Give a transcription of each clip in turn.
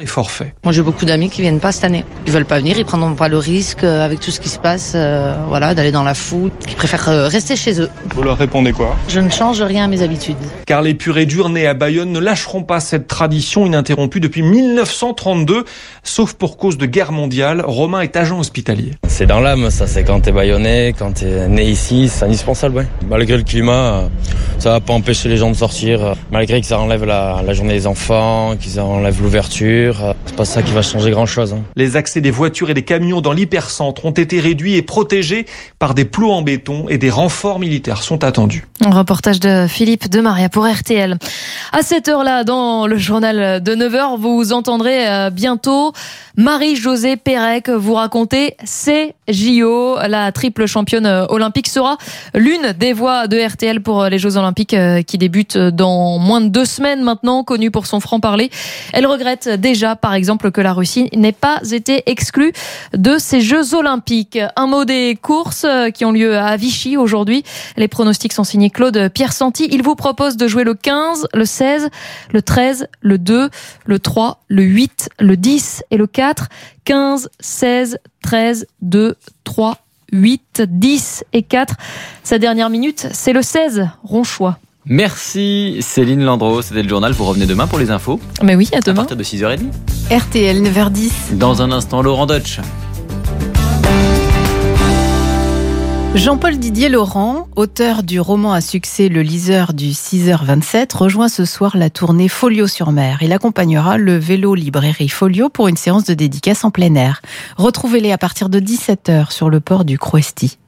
est forfait. Moi, j'ai beaucoup d'amis qui viennent pas cette année. Ils veulent pas venir, ils prendront pas le risque euh, avec tout ce qui se passe, euh, voilà, d'aller dans la foule. Ils préfèrent euh, rester chez eux. Vous leur répondez quoi? Je ne change rien à mes habitudes. Car les purées durs nés à Bayonne ne lâcheront pas cette tradition ininterrompue depuis 1932, sauf pour cause de guerre mondiale. Romain est agent hospitalier. C'est dans l'âme, ça. C'est quand t'es bayonnais, quand t'es né ici, c'est indispensable, ouais. Malgré le climat, ça va pas empêcher les gens de sortir. Malgré que ça enlève la, la journée des enfants, qu'ils enlèvent l'ouverture, c'est pas ça qui va changer grand chose. Hein. Les accès des voitures et des camions dans l'hypercentre ont été réduits et protégés par des plots en béton et des renforts militaires sont attendus. Un reportage de Philippe de Maria pour RTL. À cette heure-là, dans le journal de 9h, vous entendrez euh, bientôt Marie-Josée Pérec vous raconter ses JO. La triple championne euh, olympique sera l'une des voix de RTL pour euh, les Jeux olympiques qui débutent dans moins de deux semaines maintenant, connue pour son franc-parler. Elle regrette déjà, par exemple, que la Russie n'ait pas été exclue de ces Jeux olympiques. Un mot des courses qui ont lieu à Vichy aujourd'hui. Les pronostics sont signés Claude Pierre Santi. Il vous propose de jouer le 15, le 16, le 13, le 2, le 3, le 8, le 10 et le 4. 15, 16, 13, 2, 3, 8, 10 et 4. Sa dernière minute, c'est le 16, Ronchois. Merci Céline Landreau, c'était le journal. Vous revenez demain pour les infos Mais oui, à demain. À partir de 6h30. RTL 9h10. Dans un instant, Laurent Deutsch. Jean-Paul Didier Laurent, auteur du roman à succès Le liseur du 6h27, rejoint ce soir la tournée Folio sur mer. Il accompagnera le vélo librairie Folio pour une séance de dédicace en plein air. Retrouvez-les à partir de 17h sur le port du Crouesty.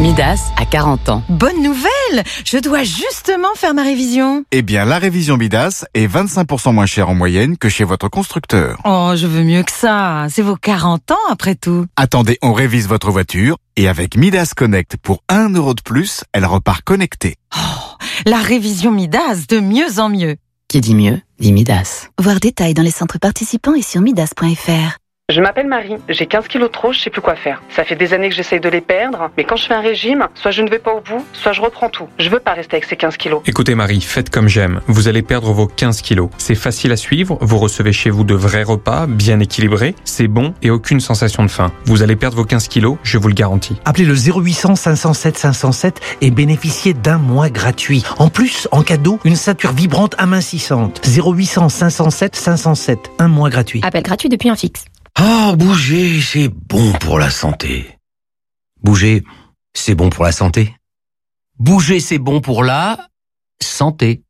Midas a 40 ans. Bonne nouvelle Je dois justement faire ma révision. Eh bien, la révision Midas est 25% moins chère en moyenne que chez votre constructeur. Oh, je veux mieux que ça. C'est vos 40 ans après tout. Attendez, on révise votre voiture et avec Midas Connect pour 1 euro de plus, elle repart connectée. Oh, la révision Midas de mieux en mieux. Qui dit mieux, dit Midas. Voir détails dans les centres participants et sur midas.fr. Je m'appelle Marie, j'ai 15 kilos de trop, je sais plus quoi faire. Ça fait des années que j'essaye de les perdre, mais quand je fais un régime, soit je ne vais pas au bout, soit je reprends tout. Je veux pas rester avec ces 15 kilos. Écoutez Marie, faites comme j'aime. Vous allez perdre vos 15 kilos. C'est facile à suivre, vous recevez chez vous de vrais repas, bien équilibrés, c'est bon et aucune sensation de faim. Vous allez perdre vos 15 kilos, je vous le garantis. Appelez le 0800 507 507 et bénéficiez d'un mois gratuit. En plus, en cadeau, une ceinture vibrante amincissante. 0800 507 507, un mois gratuit. Appel gratuit depuis un fixe. Ah, bouger, c'est bon pour la santé. Bouger, c'est bon pour la santé. Bouger, c'est bon pour la santé.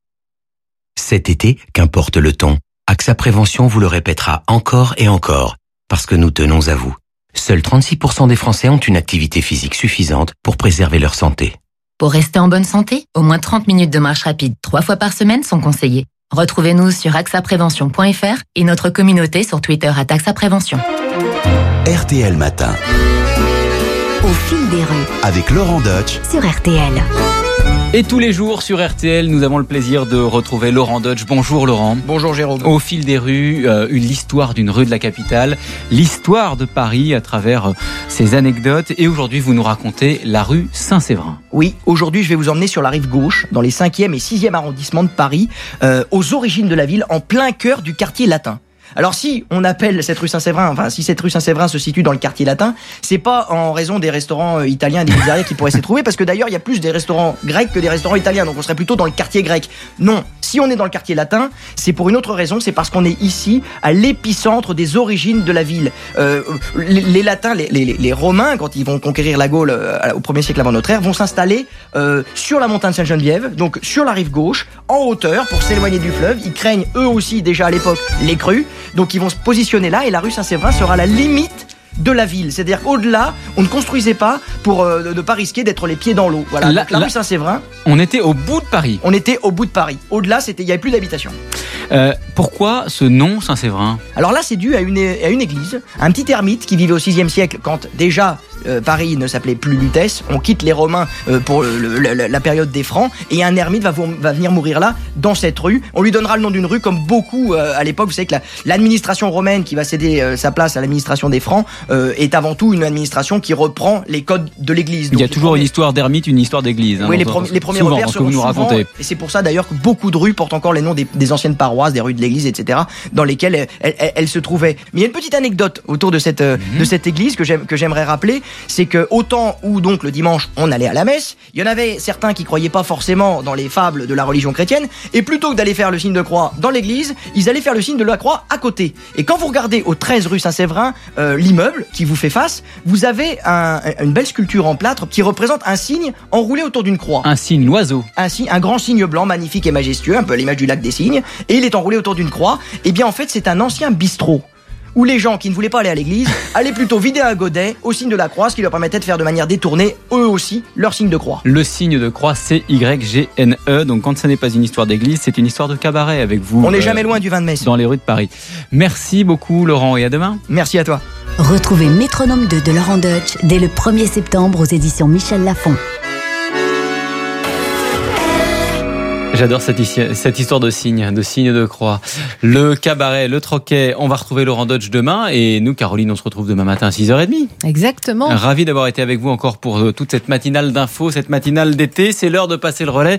Cet été, qu'importe le ton, AXA Prévention vous le répétera encore et encore, parce que nous tenons à vous. Seuls 36% des Français ont une activité physique suffisante pour préserver leur santé. Pour rester en bonne santé, au moins 30 minutes de marche rapide trois fois par semaine sont conseillées. Retrouvez-nous sur axaprévention.fr et notre communauté sur Twitter à Prévention. RTL Matin. Au fil des rues. Avec Laurent Deutsch. Sur RTL. Et tous les jours sur RTL, nous avons le plaisir de retrouver Laurent Dodge. Bonjour Laurent. Bonjour Jérôme. Au fil des rues, euh, l'histoire d'une rue de la capitale, l'histoire de Paris à travers euh, ses anecdotes. Et aujourd'hui, vous nous racontez la rue Saint-Séverin. Oui, aujourd'hui, je vais vous emmener sur la rive gauche, dans les 5e et 6e arrondissements de Paris, euh, aux origines de la ville, en plein cœur du quartier latin. Alors si on appelle cette rue Saint-Séverin, enfin si cette rue Saint-Séverin se situe dans le quartier latin, c'est pas en raison des restaurants euh, italiens, des pizzerias qui pourraient s'y trouver, parce que d'ailleurs il y a plus des restaurants grecs que des restaurants italiens, donc on serait plutôt dans le quartier grec. Non, si on est dans le quartier latin, c'est pour une autre raison, c'est parce qu'on est ici à l'épicentre des origines de la ville. Euh, les, latins, les, romains, quand ils vont conquérir la Gaule euh, au premier siècle avant notre ère, vont s'installer sur la montagne Sainte-Geneviève, donc sur la rive gauche, en hauteur, pour s'éloigner du fleuve. Ils craignent eux aussi déjà à l'époque les crues. Donc ils vont se positionner là et la rue Saint-Séverin sera la limite de la ville. C'est-à-dire qu'au-delà, on ne construisait pas pour euh, ne pas risquer d'être les pieds dans l'eau. Voilà. la, rue Saint-Séverin. On était au bout de Paris. On était au bout de Paris. Au-delà, c'était, il n'y avait plus d'habitation. Euh, pourquoi ce nom Saint-Séverin? Alors là, c'est dû à une, à une église, un petit ermite qui vivait au 6e siècle, quand déjà euh, Paris ne s'appelait plus Lutèce. On quitte les Romains euh, pour le- le- le- la période des Francs. Et un ermite va, va venir mourir là, dans cette rue. On lui donnera le nom d'une rue, comme beaucoup euh, à l'époque. Vous savez que la- l'administration romaine qui va céder euh, sa place à l'administration des Francs euh, est avant tout une administration qui reprend les codes de l'Église. Il y a toujours une histoire d'ermite, une histoire d'église. hein, oui, les, premiers souvent, repères ce que vous nous souvent- racontez. et c'est pour ça d'ailleurs que beaucoup de rues portent encore les noms des, des anciennes paroisses, des rues de l'église, etc., dans lesquelles elles, elles- elles se trouvaient. Mais il y a une petite anecdote autour de cette, euh, Mhm. de cette église que j'aimerais rappeler, c'est que autant où donc le dimanche on allait à la messe, il y en avait certains qui croyaient pas forcément dans les fables de la religion chrétienne, et plutôt que d'aller faire le signe de croix dans l'église, ils allaient faire le signe de la croix à côté. Et quand vous regardez au 13 rue Saint-Séverin, euh, l'immeuble qui vous fait face, vous avez un- une belle sculpture en plâtre qui représente un signe enroulé autour d'une croix Un signe, l'oiseau. un, signe- un grand signe blanc magnifique et majestueux, un peu à l'image du lac des cygnes, et il est enroulé autour d'une croix. Et bien en fait c'est un ancien bistrot où les gens qui ne voulaient pas aller à l'église allaient plutôt vider un godet au signe de la croix, ce qui leur permettait de faire de manière détournée, eux aussi, leur signe de croix. Le signe de croix, C-Y-G-N-E. E. Donc, quand ce n'est pas une histoire d'église, c'est une histoire de cabaret avec vous. On n'est euh, jamais loin du vin de messe. Dans les rues de Paris. Merci beaucoup, Laurent, et à demain. Merci à toi. Retrouvez Métronome 2 de Laurent Deutsch dès le 1er septembre aux éditions Michel Lafon. J'adore cette, histoire- cette histoire de signe, de signe de croix. Le cabaret, le troquet, on va retrouver Laurent Dodge demain. Et nous, Caroline, on se retrouve demain matin à 6h30. Exactement. Ravi d'avoir été avec vous encore pour euh, toute cette matinale d'infos, cette matinale d'été. C'est l'heure de passer le relais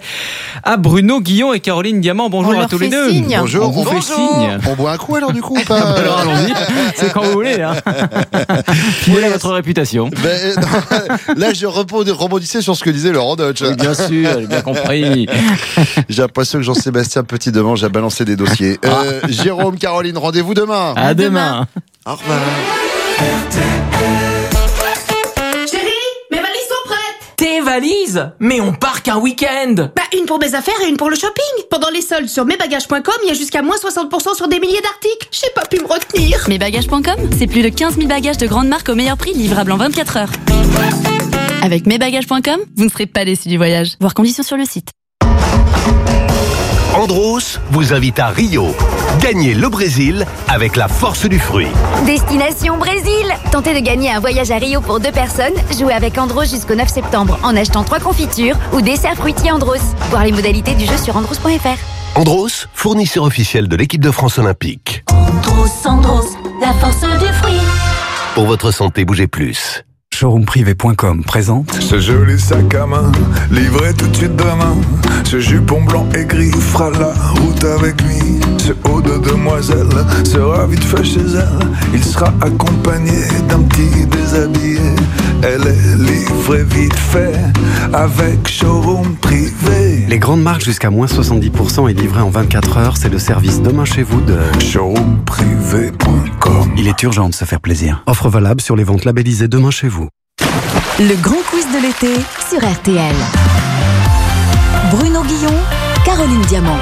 à Bruno Guillon et Caroline Diamant. Bonjour On à tous les deux. signe. Bonjour. On vous fait signe. On boit un coup alors du coup Alors allons-y, c'est quand vous voulez. Hein. Filez votre réputation? Ben, non, Là, je rebondissais sur ce que disait Laurent Dodge. Oui, bien sûr, j'ai bien compris. J'ai l'impression que Jean-Sébastien Petit Demange a balancé des dossiers. Euh, Jérôme, Caroline, rendez-vous demain. À demain. Au revoir. Chérie, mes valises sont prêtes Tes valises Mais on part qu'un week-end Bah, une pour mes affaires et une pour le shopping. Pendant les soldes sur mesbagages.com, il y a jusqu'à moins 60% sur des milliers d'articles. J'ai pas pu me retenir. Mesbagages.com, c'est plus de 15 000 bagages de grande marque au meilleur prix, livrables en 24 heures. Avec mesbagages.com, vous ne serez pas déçus du voyage. Voir conditions sur le site. Andros vous invite à Rio. Gagnez le Brésil avec la force du fruit. Destination Brésil Tentez de gagner un voyage à Rio pour deux personnes. Jouez avec Andros jusqu'au 9 septembre en achetant trois confitures ou desserts fruitiers Andros. Voir les modalités du jeu sur andros.fr. Andros, fournisseur officiel de l'équipe de France olympique. Andros, Andros, la force du fruit. Pour votre santé, bougez plus. Showroomprivé.com présente Ce joli sac à main, livré tout de suite demain. Ce jupon blanc et gris fera la route avec lui. Ce haut de demoiselle sera vite fait chez elle. Il sera accompagné d'un petit déshabillé. Elle est livrée vite fait avec showroom privé. Les grandes marques jusqu'à moins 70% et livré en 24 heures, c'est le service demain chez vous de showroomprivé.com. Il est urgent de se faire plaisir. Offre valable sur les ventes labellisées demain chez vous. Le grand quiz de l'été Sur RTL. Bruno Guillon, Caroline Diamant.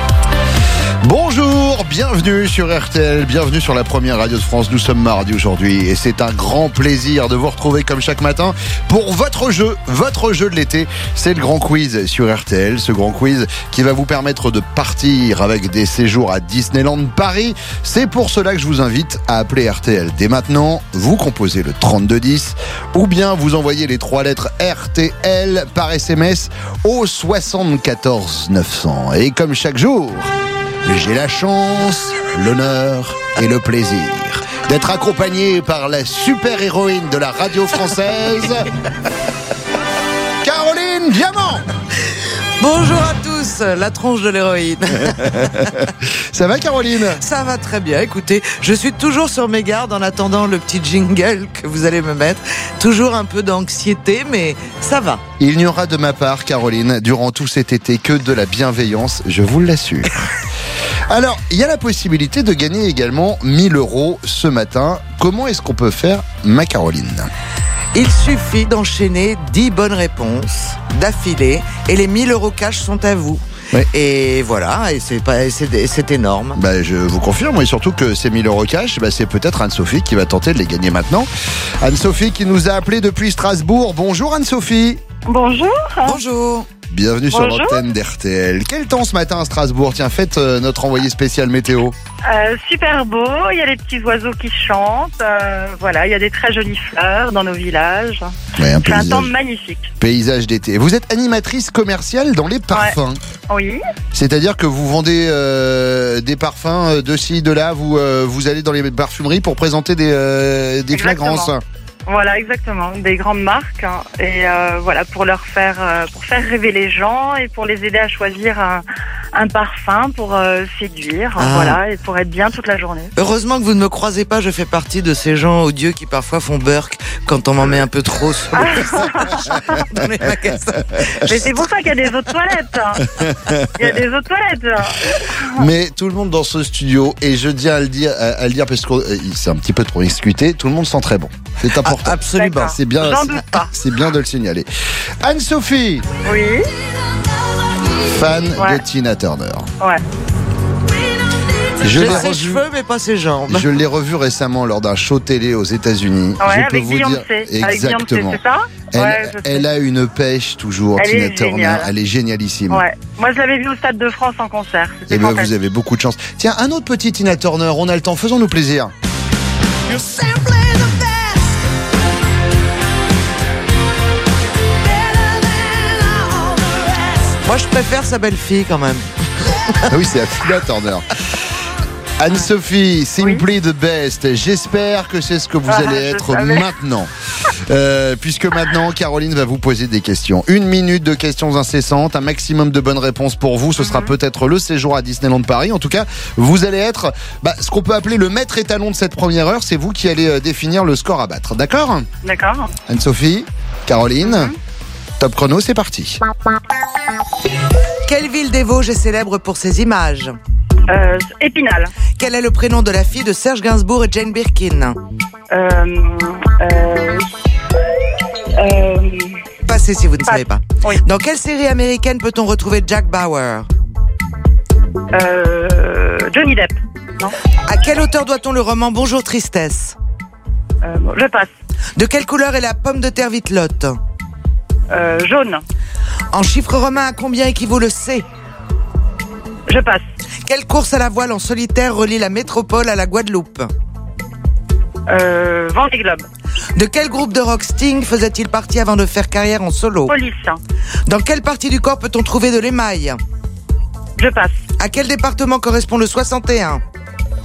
Bonjour, bienvenue sur RTL, bienvenue sur la première radio de France. Nous sommes mardi aujourd'hui et c'est un grand plaisir de vous retrouver comme chaque matin pour votre jeu, votre jeu de l'été. C'est le grand quiz sur RTL, ce grand quiz qui va vous permettre de partir avec des séjours à Disneyland Paris. C'est pour cela que je vous invite à appeler RTL dès maintenant. Vous composez le 3210 ou bien vous envoyez les trois lettres RTL par SMS au 74 900. Et comme chaque jour, j'ai la chance, l'honneur et le plaisir d'être accompagné par la super héroïne de la radio française, Caroline Diamant. Bonjour à tous, la tronche de l'héroïne. Ça va Caroline? Ça va très bien, écoutez, je suis toujours sur mes gardes en attendant le petit jingle que vous allez me mettre. Toujours un peu d'anxiété, mais ça va. Il n'y aura de ma part, Caroline, durant tout cet été que de la bienveillance, je vous l'assure. Alors, il y a la possibilité de gagner également 1000 euros ce matin. Comment est-ce qu'on peut faire, ma Caroline Il suffit d'enchaîner 10 bonnes réponses d'affilée et les 1000 euros cash sont à vous. Et voilà, et c'est pas, c'est, c'est énorme. Bah, je vous confirme, et surtout que ces 1000 euros cash, bah, c'est peut-être Anne-Sophie qui va tenter de les gagner maintenant. Anne-Sophie qui nous a appelé depuis Strasbourg. Bonjour Anne-Sophie. Bonjour. Bonjour. Bienvenue sur l'antenne d'RTL. Quel temps ce matin à Strasbourg Tiens, faites euh, notre envoyé spécial météo. Euh, super beau, il y a les petits oiseaux qui chantent. euh, voilà, il y a des très jolies fleurs dans nos villages. Ouais, un C'est un temps magnifique. paysage d'été. Vous êtes animatrice commerciale dans les parfums. Oui. C'est-à-dire que vous vendez des parfums de ci, de là, vous, vous allez dans les parfumeries pour présenter des, des flagrances. Voilà, exactement. Des grandes marques. hein, et euh, voilà, pour leur faire, euh, pour faire rêver les gens et pour les aider à choisir un, un parfum pour euh, séduire. Ah. Voilà, et pour être bien toute la journée. Heureusement que vous ne me croisez pas, je fais partie de ces gens odieux qui parfois font burk quand on m'en met un peu trop sur le visage dans les magasins. Mais c'est pour ça qu'il y a des autres toilettes. hein. Il y a des autres toilettes. hein. Mais tout le monde dans ce studio, et je tiens à le dire, à, à le dire parce que euh, c'est un petit peu trop excuté, tout le monde sent très bon. C'est important. Absolument. D'accord. C'est bien, c'est bien de le signaler. Anne-Sophie, Oui. fan Ouais. de Tina Turner. Ouais. Je J'ai ses cheveux, mais pas ses jambes. Je l'ai revu récemment lors d'un show télé aux États-Unis. Ouais, je peux avec vous dire Beyoncé. Avec Beyoncé, exactement. c'est ça Elle, Ouais, je sais. elle a une pêche toujours, Elle Tina est Turner. géniale. Elle est génialissime. Ouais. Moi, je l'avais vu au Stade de France en concert. C'était Et ben vous fantastique. avez beaucoup de chance. Tiens, un autre petit Tina Turner. On a le temps. Faisons-nous plaisir. Moi, je préfère sa belle-fille quand même. Ah oui, c'est Tina Turner. Anne-Sophie, Simply the Best. J'espère que c'est ce que vous Ah, allez être savais. maintenant. Euh, puisque maintenant, Caroline va vous poser des questions. Une minute de questions incessantes, un maximum de bonnes réponses pour vous. Ce Mhm. sera peut-être le séjour à Disneyland Paris. En tout cas, vous allez être bah, ce qu'on peut appeler le maître étalon de cette première heure. C'est vous qui allez euh, définir le score à battre. D'accord? D'accord. Anne-Sophie, Caroline, Mhm. Top chrono, c'est parti. Quelle ville des Vosges est célèbre pour ses images Euh, Épinal. Quel est le prénom de la fille de Serge Gainsbourg et Jane Birkin Euh, euh, euh, Passez si vous ne Pas- savez pas. oui. Dans quelle série américaine peut-on retrouver Jack Bauer euh, Johnny Depp. Non À quel auteur doit-on le roman Bonjour Tristesse euh, bon, Je passe. De quelle couleur est la pomme de terre vitelotte Euh, jaune. En chiffre romain, à combien équivaut le C Je passe. Quelle course à la voile en solitaire relie la métropole à la Guadeloupe Euh, Vendée Globe. De quel groupe de rock Sting faisait-il partie avant de faire carrière en solo Police. Dans quelle partie du corps peut-on trouver de l'émail Je passe. À quel département correspond le 61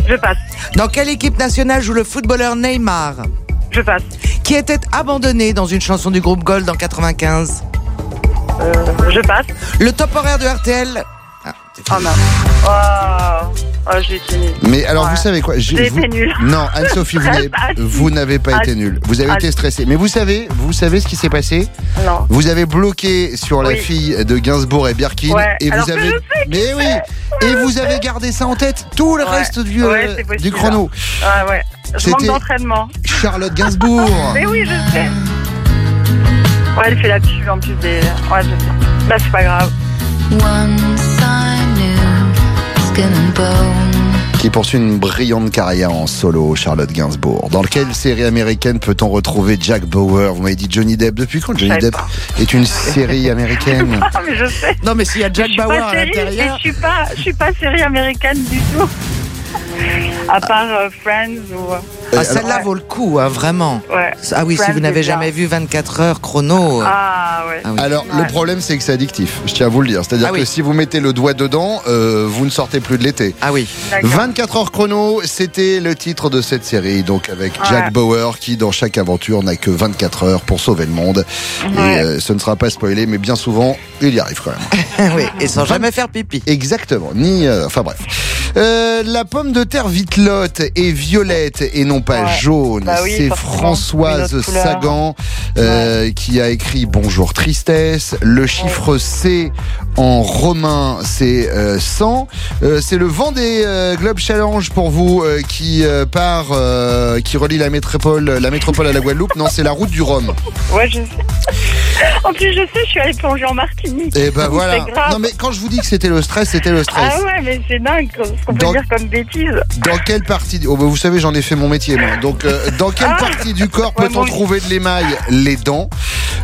Je passe. Dans quelle équipe nationale joue le footballeur Neymar Je passe. Qui était abandonné dans une chanson du groupe Gold en 95 Euh, je passe. Le top horaire de RTL Oh non. Oh, oh j'ai été nulle. Mais alors, Ouais. vous savez quoi J'ai vous- été nulle. Non, Anne-Sophie, vous n'avez- Ah, si. vous n'avez pas Ah, été nulle. Vous avez Ah, été si. stressé. Mais vous savez, vous savez ce qui s'est passé Non. Vous avez bloqué sur la fille de Gainsbourg et Birkin Ouais, et alors vous que avez je sais qui Mais oui, et vous avez gardé ça en tête tout le Ouais. reste du, Ouais, euh, possible. du chrono. Ah ouais. Je manque C'était- d'entraînement. Charlotte Gainsbourg. Mais oui, je sais. Ouais, elle fait la dessus en plus des. Ouais, je sais. Bah, c'est pas grave. Qui poursuit une brillante carrière en solo, Charlotte Gainsbourg. Dans quelle série américaine peut-on retrouver Jack Bauer? Vous m'avez dit Johnny Depp. Depuis quand Johnny Depp pas. est une série américaine? Ah, mais je sais. Non, mais s'il y a Jack Bauer à l'intérieur. Je suis pas, je suis pas série américaine du tout. À part euh, Friends ou. Ah, celle-là vaut le coup, hein, vraiment. Ouais. Ah oui, si vous n'avez bien. jamais vu 24 heures chrono. euh, Ah ouais. Ah oui. Alors, le problème, c'est que c'est addictif. Je tiens à vous le dire. C'est-à-dire Ah que oui. si vous mettez le doigt dedans, euh, vous ne sortez plus de l'été. Ah oui. D'accord. 24 heures chrono, c'était le titre de cette série. Donc, avec Jack. Bauer, qui, dans chaque aventure, n'a que 24 heures pour sauver le monde. Et euh, ce ne sera pas spoilé, mais bien souvent, il y arrive quand même. oui, et sans jamais faire pipi. Exactement. Ni, euh, enfin bref. Euh, la pomme de terre vitelotte est violette et non pas Ouais. jaune. Bah oui, C'est. Françoise. Sagan euh, qui a écrit Bonjour tristesse. Le chiffre C en romain, c'est euh, 100. Euh, c'est le Vendée euh, Globe Challenge pour vous euh, qui euh, part, euh, qui relie la métropole, la métropole à la Guadeloupe. Non, c'est la route du Rhum. Ouais, je sais. En plus, je sais, je suis allée plonger en Martinique. Et ben voilà. Grave. Non mais quand je vous dis que c'était le stress, c'était le stress. Ah ouais, mais c'est dingue ce qu'on peut Dans- dire comme bêtise. Dans quelle partie oh, bah, Vous savez, j'en ai fait mon métier, moi. Donc, euh, dans quelle Ah partie du corps peut-on trouver de l'émail? Les dents.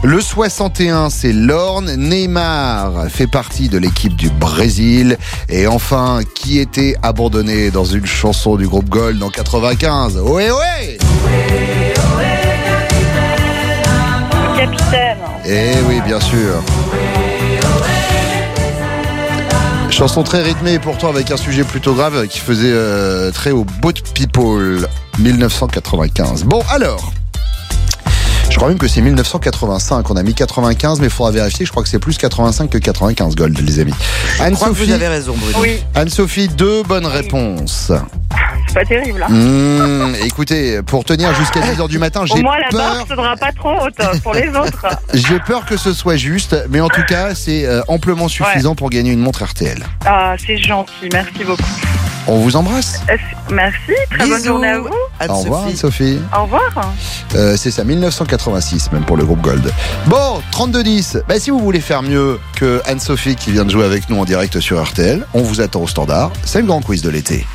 Le 61, c'est Lorne. Neymar fait partie de l'équipe du Brésil. Et enfin, qui était abandonné dans une chanson du groupe Gold en 95 Ouais, ouais Capitaine. Eh oui, bien sûr. Chanson très rythmée et pourtant avec un sujet plutôt grave qui faisait euh, très au Boat People 1995. Bon alors, je crois même que c'est 1985. On a mis 95, mais il faudra vérifier. Je crois que c'est plus 85 que 95 Gold, les amis. Je crois que vous avez raison, Bruno. Oui, Anne-Sophie, deux bonnes réponses. c'est pas terrible. Hein. Mmh, écoutez, pour tenir jusqu'à 10h du matin, Au j'ai moins, la peur. barre ne sera pas trop haute hein, pour les autres. J'ai peur que ce soit juste, mais en tout cas, c'est euh, amplement suffisant pour gagner une montre RTL. Ah, c'est gentil, merci beaucoup. On vous embrasse. Euh, Merci, très bonne journée à vous. Au revoir, Sophie. Au revoir. Euh, c'est ça, 1986 même pour le groupe Gold. Bon, 32-10. Bah, si vous voulez faire mieux que Anne-Sophie qui vient de jouer avec nous en direct sur RTL, on vous attend au standard. C'est le grand quiz de l'été.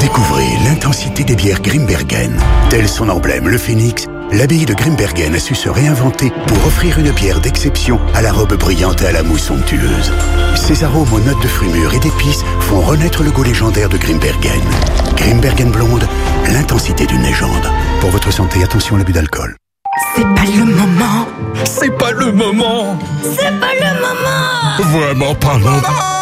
Découvrez l'intensité des bières Grimbergen. Tel son emblème, le phénix, l'abbaye de Grimbergen a su se réinventer pour offrir une bière d'exception à la robe brillante et à la mousse somptueuse. Ses arômes aux notes de fruits mûrs et d'épices font renaître le goût légendaire de Grimbergen. Grimbergen blonde, l'intensité d'une légende. Pour votre santé, attention à l'abus d'alcool. C'est pas le moment. C'est pas le moment. C'est pas le moment Vraiment pas le moment.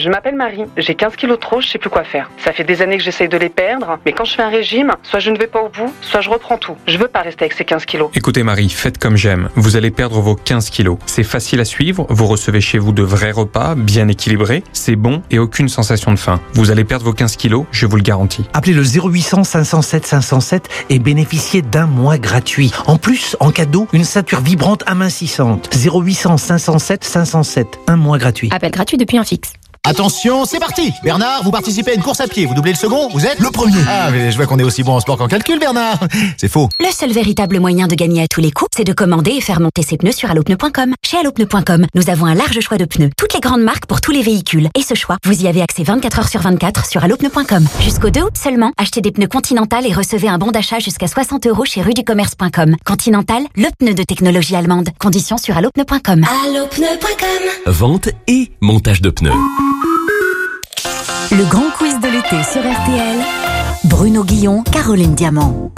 Je m'appelle Marie, j'ai 15 kilos de trop, je sais plus quoi faire. Ça fait des années que j'essaye de les perdre, mais quand je fais un régime, soit je ne vais pas au bout, soit je reprends tout. Je veux pas rester avec ces 15 kilos. Écoutez Marie, faites comme j'aime. Vous allez perdre vos 15 kilos. C'est facile à suivre, vous recevez chez vous de vrais repas, bien équilibrés, c'est bon et aucune sensation de faim. Vous allez perdre vos 15 kilos, je vous le garantis. Appelez le 0800 507 507 et bénéficiez d'un mois gratuit. En plus, en cadeau, une ceinture vibrante amincissante. 0800 507 507. Un mois gratuit. Appel gratuit depuis un fixe. Attention, c'est parti Bernard, vous participez à une course à pied. Vous doublez le second, vous êtes Le premier. Ah, mais je vois qu'on est aussi bon en sport qu'en calcul, Bernard C'est faux. Le seul véritable moyen de gagner à tous les coups, c'est de commander et faire monter ses pneus sur allopneu.com. Chez allopneu.com, nous avons un large choix de pneus, toutes les grandes marques pour tous les véhicules. Et ce choix, vous y avez accès 24 heures sur 24 sur allopneu.com. Jusqu'au 2 août seulement, achetez des pneus Continental et recevez un bon d'achat jusqu'à 60 euros chez ruducommerce.com. Continental, le pneu de technologie allemande. Conditions sur allopneu.com. allopneu.com. Vente et montage de pneus. Le grand quiz de l'été sur RTL. Bruno Guillon, Caroline Diamant.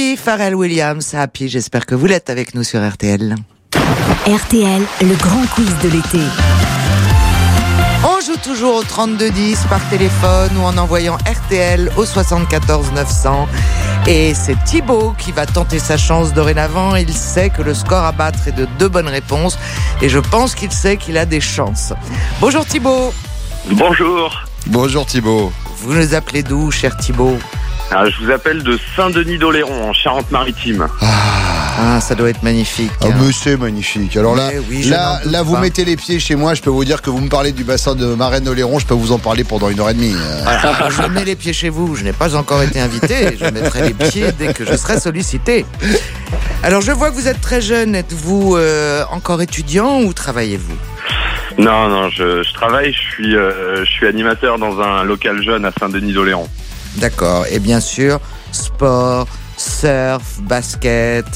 Happy, Pharrell Williams, Happy, j'espère que vous l'êtes avec nous sur RTL. RTL, le grand quiz de l'été. On joue toujours au 3210 par téléphone ou en envoyant RTL au 74 900. Et c'est Thibaut qui va tenter sa chance dorénavant. Il sait que le score à battre est de deux bonnes réponses et je pense qu'il sait qu'il a des chances. Bonjour Thibaut. Bonjour. Bonjour Thibaut. Vous nous appelez d'où, cher Thibaut? Ah, je vous appelle de Saint-Denis-d'Oléron, en Charente-Maritime. Ah, ça doit être magnifique. Ah, mais c'est magnifique. Alors là, oui, je là, là, vous pas. mettez les pieds chez moi. Je peux vous dire que vous me parlez du bassin de Marraine Oléron. Je peux vous en parler pendant une heure et demie. Euh, Ah, je mets les pieds chez vous. Je n'ai pas encore été invité. Je mettrai les pieds dès que je serai sollicité. Alors, je vois que vous êtes très jeune. Êtes-vous euh, encore étudiant ou travaillez-vous? Non, non, je, je travaille, je suis, euh, je suis animateur dans un local jeune à Saint-Denis-d'Oléron. D'accord. Et bien sûr, sport, surf, basket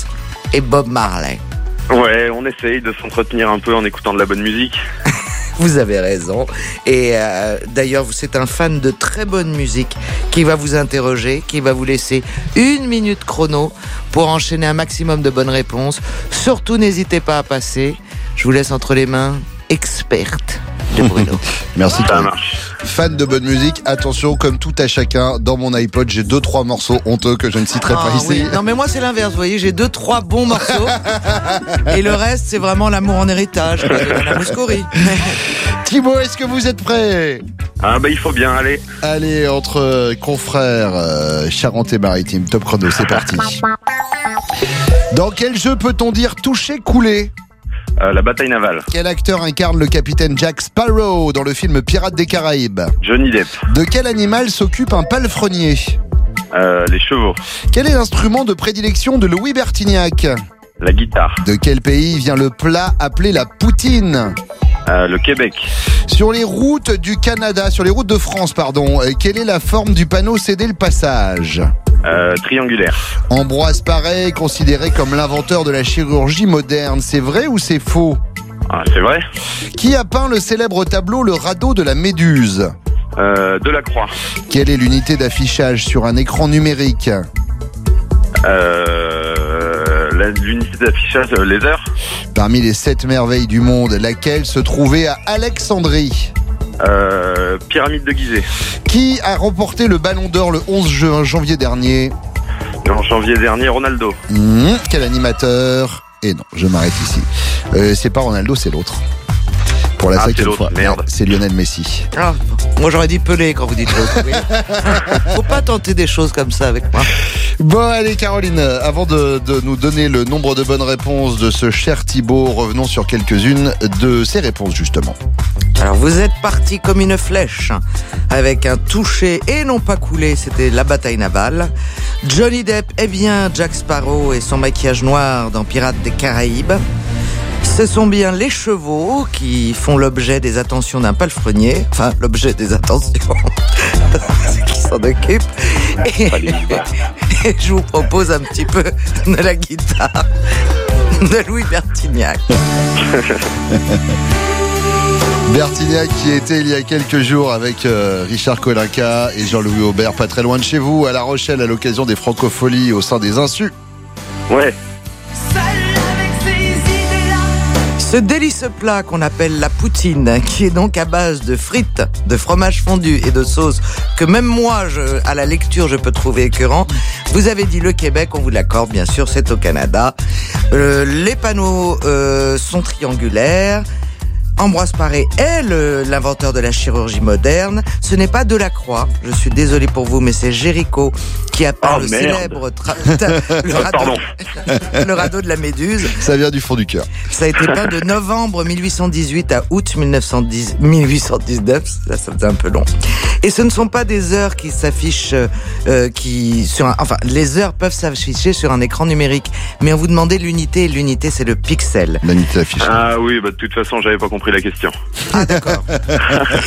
et Bob Marley. Ouais, on essaye de s'entretenir un peu en écoutant de la bonne musique. Vous avez raison. Et euh, d'ailleurs, c'est un fan de très bonne musique qui va vous interroger, qui va vous laisser une minute chrono pour enchaîner un maximum de bonnes réponses. Surtout, n'hésitez pas à passer. Je vous laisse entre les mains experte de Bruno. Merci. Chloé. Fan de bonne musique, attention, comme tout à chacun, dans mon iPod, j'ai deux trois morceaux honteux que je ne citerai pas Ah ici. oui. Non mais moi c'est l'inverse, vous voyez, j'ai deux trois bons morceaux et le reste c'est vraiment l'amour en héritage. Nana Mouskouri. Thibaut, est-ce que vous êtes prêts Ah bah il faut bien aller. Allez, entre euh, confrères euh, Charente-Maritime, top chrono, c'est parti. Dans quel jeu peut-on dire toucher, couler? Euh, la bataille navale. Quel acteur incarne le capitaine Jack Sparrow dans le film Pirates des Caraïbes Johnny Depp. De quel animal s'occupe un palefrenier Euh, les chevaux. Quel est l'instrument de prédilection de Louis Bertignac La guitare. De quel pays vient le plat appelé la poutine Euh, le Québec. Sur les routes du Canada, sur les routes de France, pardon, quelle est la forme du panneau céder le passage Euh, triangulaire. Ambroise Paré est considéré comme l'inventeur de la chirurgie moderne. C'est vrai ou c'est faux? Ah, c'est vrai. Qui a peint le célèbre tableau Le radeau de la Méduse? Euh, de la croix. Quelle est l'unité d'affichage sur un écran numérique? Euh, l'unité d'affichage, les heures. Parmi les sept merveilles du monde, laquelle se trouvait à Alexandrie? Euh, pyramide de Gizeh. Qui a remporté le Ballon d'Or le 11 juin- janvier dernier En janvier dernier, Ronaldo. Hmm, Quel animateur? Et non, je m'arrête ici. Euh, c'est pas Ronaldo, c'est l'autre. Pour la Ah, c'est cinquième fois. Lionel Messi. Ah, moi j'aurais dit Pelé quand vous dites l'autre. oui. Faut pas tenter des choses comme ça avec moi. Bon, allez, Caroline, avant de, de nous donner le nombre de bonnes réponses de ce cher Thibaut, revenons sur quelques-unes de ses réponses, justement. Alors vous êtes parti comme une flèche avec un touché et non pas coulé, c'était la bataille navale. Johnny Depp est bien Jack Sparrow et son maquillage noir dans Pirates des Caraïbes. Ce sont bien les chevaux qui font l'objet des attentions d'un palefrenier, enfin l'objet des attentions, qui s'en occupe. Et, et je vous propose un petit peu de la guitare de Louis Bertignac. Bertignac qui était il y a quelques jours avec euh, Richard Colinca et Jean-Louis Aubert, pas très loin de chez vous, à La Rochelle, à l'occasion des Francopholies au sein des Insus. Ouais. Ce délicieux plat qu'on appelle la poutine, qui est donc à base de frites, de fromage fondu et de sauce, que même moi, à la lecture, je peux trouver écœurant. Vous avez dit le Québec, on vous l'accorde, bien sûr, c'est au Canada. Euh, les panneaux euh, sont triangulaires. Ambroise Paré est l'inventeur de la chirurgie moderne. Ce n'est pas Delacroix, je suis désolé pour vous, mais c'est Géricault qui a peint Oh, le merde. célèbre le, radeau, Pardon. le radeau de la Méduse. Ça vient du fond du cœur. Ça a été peint de novembre 1818 à août 1910 1819. Là, ça faisait un peu long. Et ce ne sont pas des heures qui s'affichent, euh, euh, qui sur un, enfin, les heures peuvent s'afficher sur un écran numérique, mais on vous demandait l'unité. et L'unité, c'est le pixel. L'unité d'affichage. Ah oui, bah de toute façon, j'avais pas compris la question.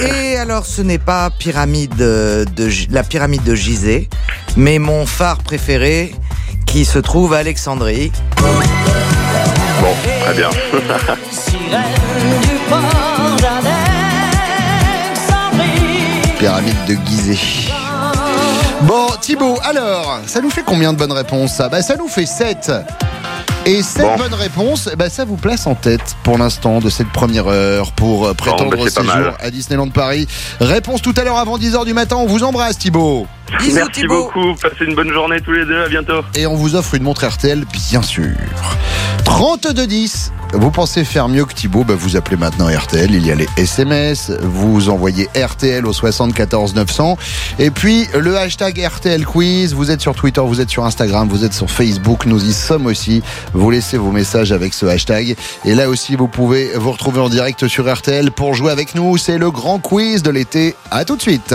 Et alors, ce n'est pas pyramide de, la pyramide de Gizeh, mais mon phare préféré qui se trouve à Alexandrie. Bon, très bien. Pyramide de Gizeh. Bon, Thibaut, alors, ça nous fait combien de bonnes réponses ça? Bah, ça nous fait 7. Et cette Bon. bonne réponse, bah, ça vous place en tête pour l'instant de cette première heure pour euh, prétendre bah, séjour mal. à Disneyland Paris. Réponse tout à l'heure avant 10h du matin. On vous embrasse, Thibaut. Merci beaucoup. Passez une bonne journée tous les deux. À bientôt. Et on vous offre une montre RTL, bien sûr. 3210. Vous pensez faire mieux que Thibaut? Bah Vous appelez maintenant RTL. Il y a les SMS. Vous envoyez RTL au 74 900. Et puis le hashtag RTL Quiz. Vous êtes sur Twitter, vous êtes sur Instagram, vous êtes sur Facebook. Nous y sommes aussi. Vous laissez vos messages avec ce hashtag. Et là aussi, vous pouvez vous retrouver en direct sur RTL pour jouer avec nous. C'est le grand quiz de l'été. À tout de suite.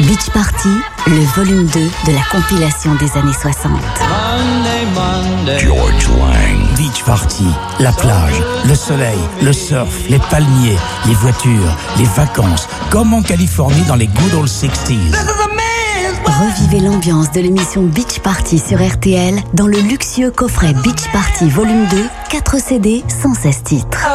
Beach Party, le volume 2 de la compilation des années 60. George Lang. Beach Party, la plage, le soleil, le surf, les palmiers, les voitures, les vacances, comme en Californie dans les good old 60s. Revivez l'ambiance de l'émission Beach Party sur RTL dans le luxueux coffret Beach Party Volume 2, 4 CD, 116 titres.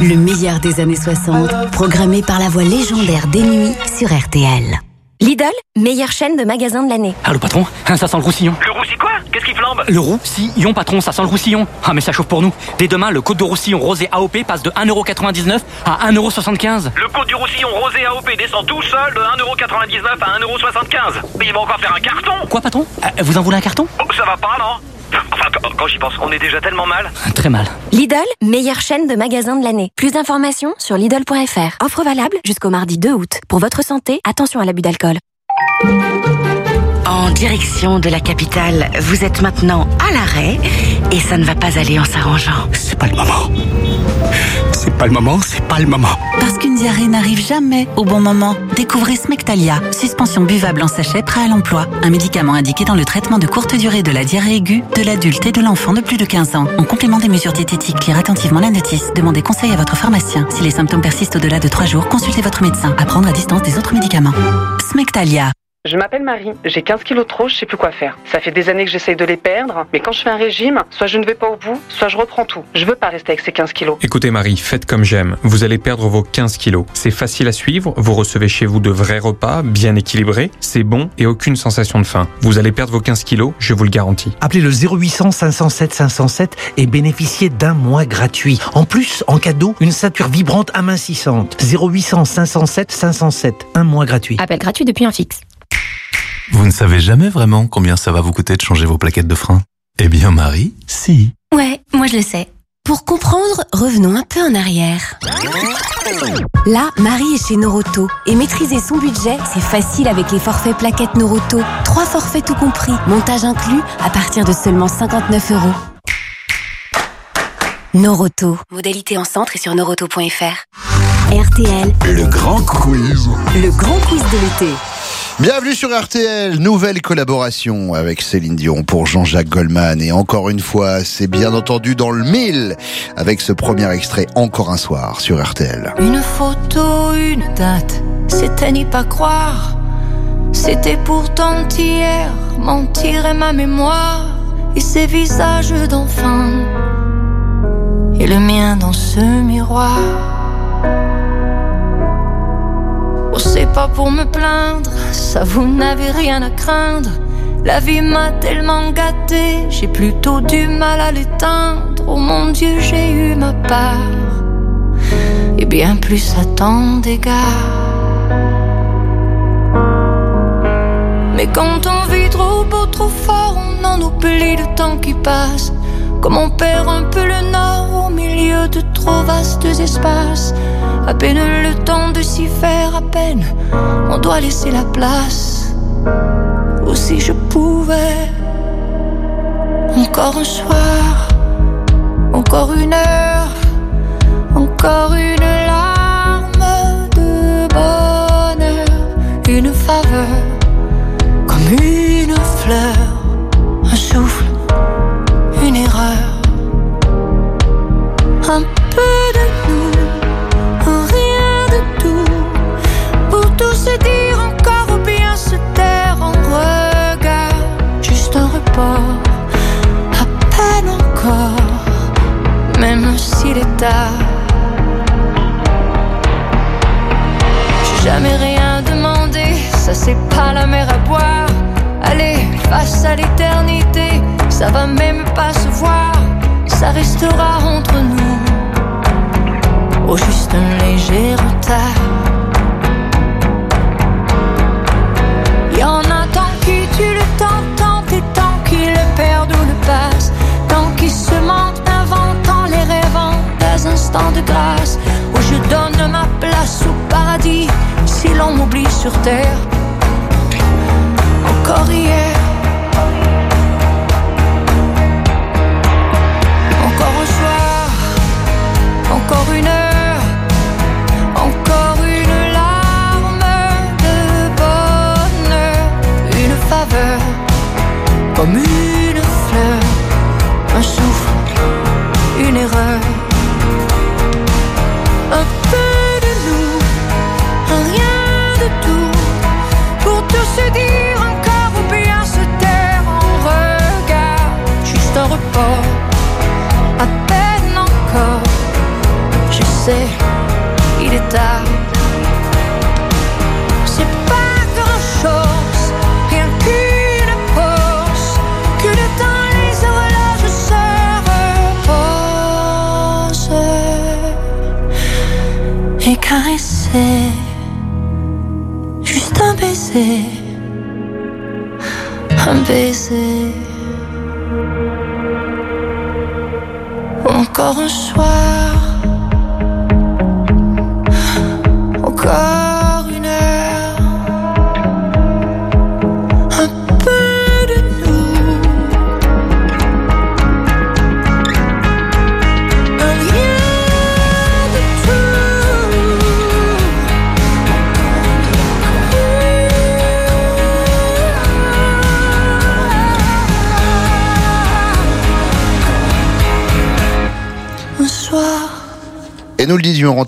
Le meilleur des années 60, programmé par la voix légendaire des nuits sur RTL. Lidl, meilleure chaîne de magasins de l'année. Ah le patron, hein, ça sent le roussillon. Le roussi quoi Qu'est-ce qui flambe Le roussillon patron, ça sent le roussillon. Ah mais ça chauffe pour nous. Dès demain, le code de roussillon rosé AOP passe de 1,99€ à 1,75€. Le code du roussillon rosé AOP descend tout seul de 1,99€ à 1,75€. Mais il va encore faire un carton Quoi patron? Euh, Vous en voulez un carton? Oh, Ça va pas, non? Enfin, quand- quand j'y pense, on est déjà tellement mal. Très mal. Lidl, meilleure chaîne de magasins de l'année. Plus d'informations sur Lidl.fr. Offre valable jusqu'au mardi 2 août. Pour votre santé, attention à l'abus d'alcool. En direction de la capitale, vous êtes maintenant à l'arrêt et ça ne va pas aller en s'arrangeant. C'est pas le moment. C'est pas le moment, c'est pas le moment. Parce qu'une diarrhée n'arrive jamais au bon moment. Découvrez Smectalia, suspension buvable en sachet prêt à l'emploi. Un médicament indiqué dans le traitement de courte durée de la diarrhée aiguë de l'adulte et de l'enfant de plus de 15 ans. En complément des mesures diététiques, lire attentivement la notice. Demandez conseil à votre pharmacien. Si les symptômes persistent au-delà de 3 jours, consultez votre médecin. À prendre à distance des autres médicaments. Smectalia. Je m'appelle Marie, j'ai 15 kilos de trop, je sais plus quoi faire. Ça fait des années que j'essaye de les perdre, mais quand je fais un régime, soit je ne vais pas au bout, soit je reprends tout. Je veux pas rester avec ces 15 kilos. Écoutez Marie, faites comme j'aime. Vous allez perdre vos 15 kilos. C'est facile à suivre, vous recevez chez vous de vrais repas, bien équilibrés, c'est bon et aucune sensation de faim. Vous allez perdre vos 15 kilos, je vous le garantis. Appelez le 0800 507 507 et bénéficiez d'un mois gratuit. En plus, en cadeau, une ceinture vibrante amincissante. 0800 507 507, un mois gratuit. Appel gratuit depuis un fixe. Vous ne savez jamais vraiment combien ça va vous coûter de changer vos plaquettes de frein Eh bien Marie, si. Ouais, moi je le sais. Pour comprendre, revenons un peu en arrière. Là, Marie est chez Noroto et maîtriser son budget, c'est facile avec les forfaits plaquettes Noroto. Trois forfaits tout compris, montage inclus à partir de seulement 59 euros. Noroto. Modalité en centre et sur noroto.fr. RTL, Le grand quiz. le grand quiz de l'été. Bienvenue sur RTL, nouvelle collaboration avec Céline Dion pour Jean-Jacques Goldman. Et encore une fois, c'est bien entendu dans le mille avec ce premier extrait Encore un soir sur RTL. Une photo, une date, c'était n'y pas croire. C'était pourtant hier, mentir est ma mémoire. Et ces visages d'enfants, et le mien dans ce miroir. Pas pour me plaindre, ça vous n'avez rien à craindre. La vie m'a tellement gâté, j'ai plutôt du mal à l'éteindre. Oh mon Dieu, j'ai eu ma part et bien plus à tant d'égards. Mais quand on vit trop beau, trop fort, on en oublie le temps qui passe. Comme on perd un peu le nord au milieu de trop vastes espaces. À peine le temps de s'y faire, à peine on doit laisser la place. Ou si je pouvais, encore un soir, encore une heure, encore une larme de bonheur, une faveur, comme une fleur, un souffle, une erreur, J'ai jamais rien demandé, ça c'est pas la mer à boire. Allez, face à l'éternité, ça va même pas se voir, ça restera entre nous. Au oh, juste un léger retard. Y en a tant qui tu le tentes, tant et tant qui le perdent ou le passent, tant qui se manquent de grâce, où je donne ma place au paradis, si l'on m'oublie sur terre. Encore hier.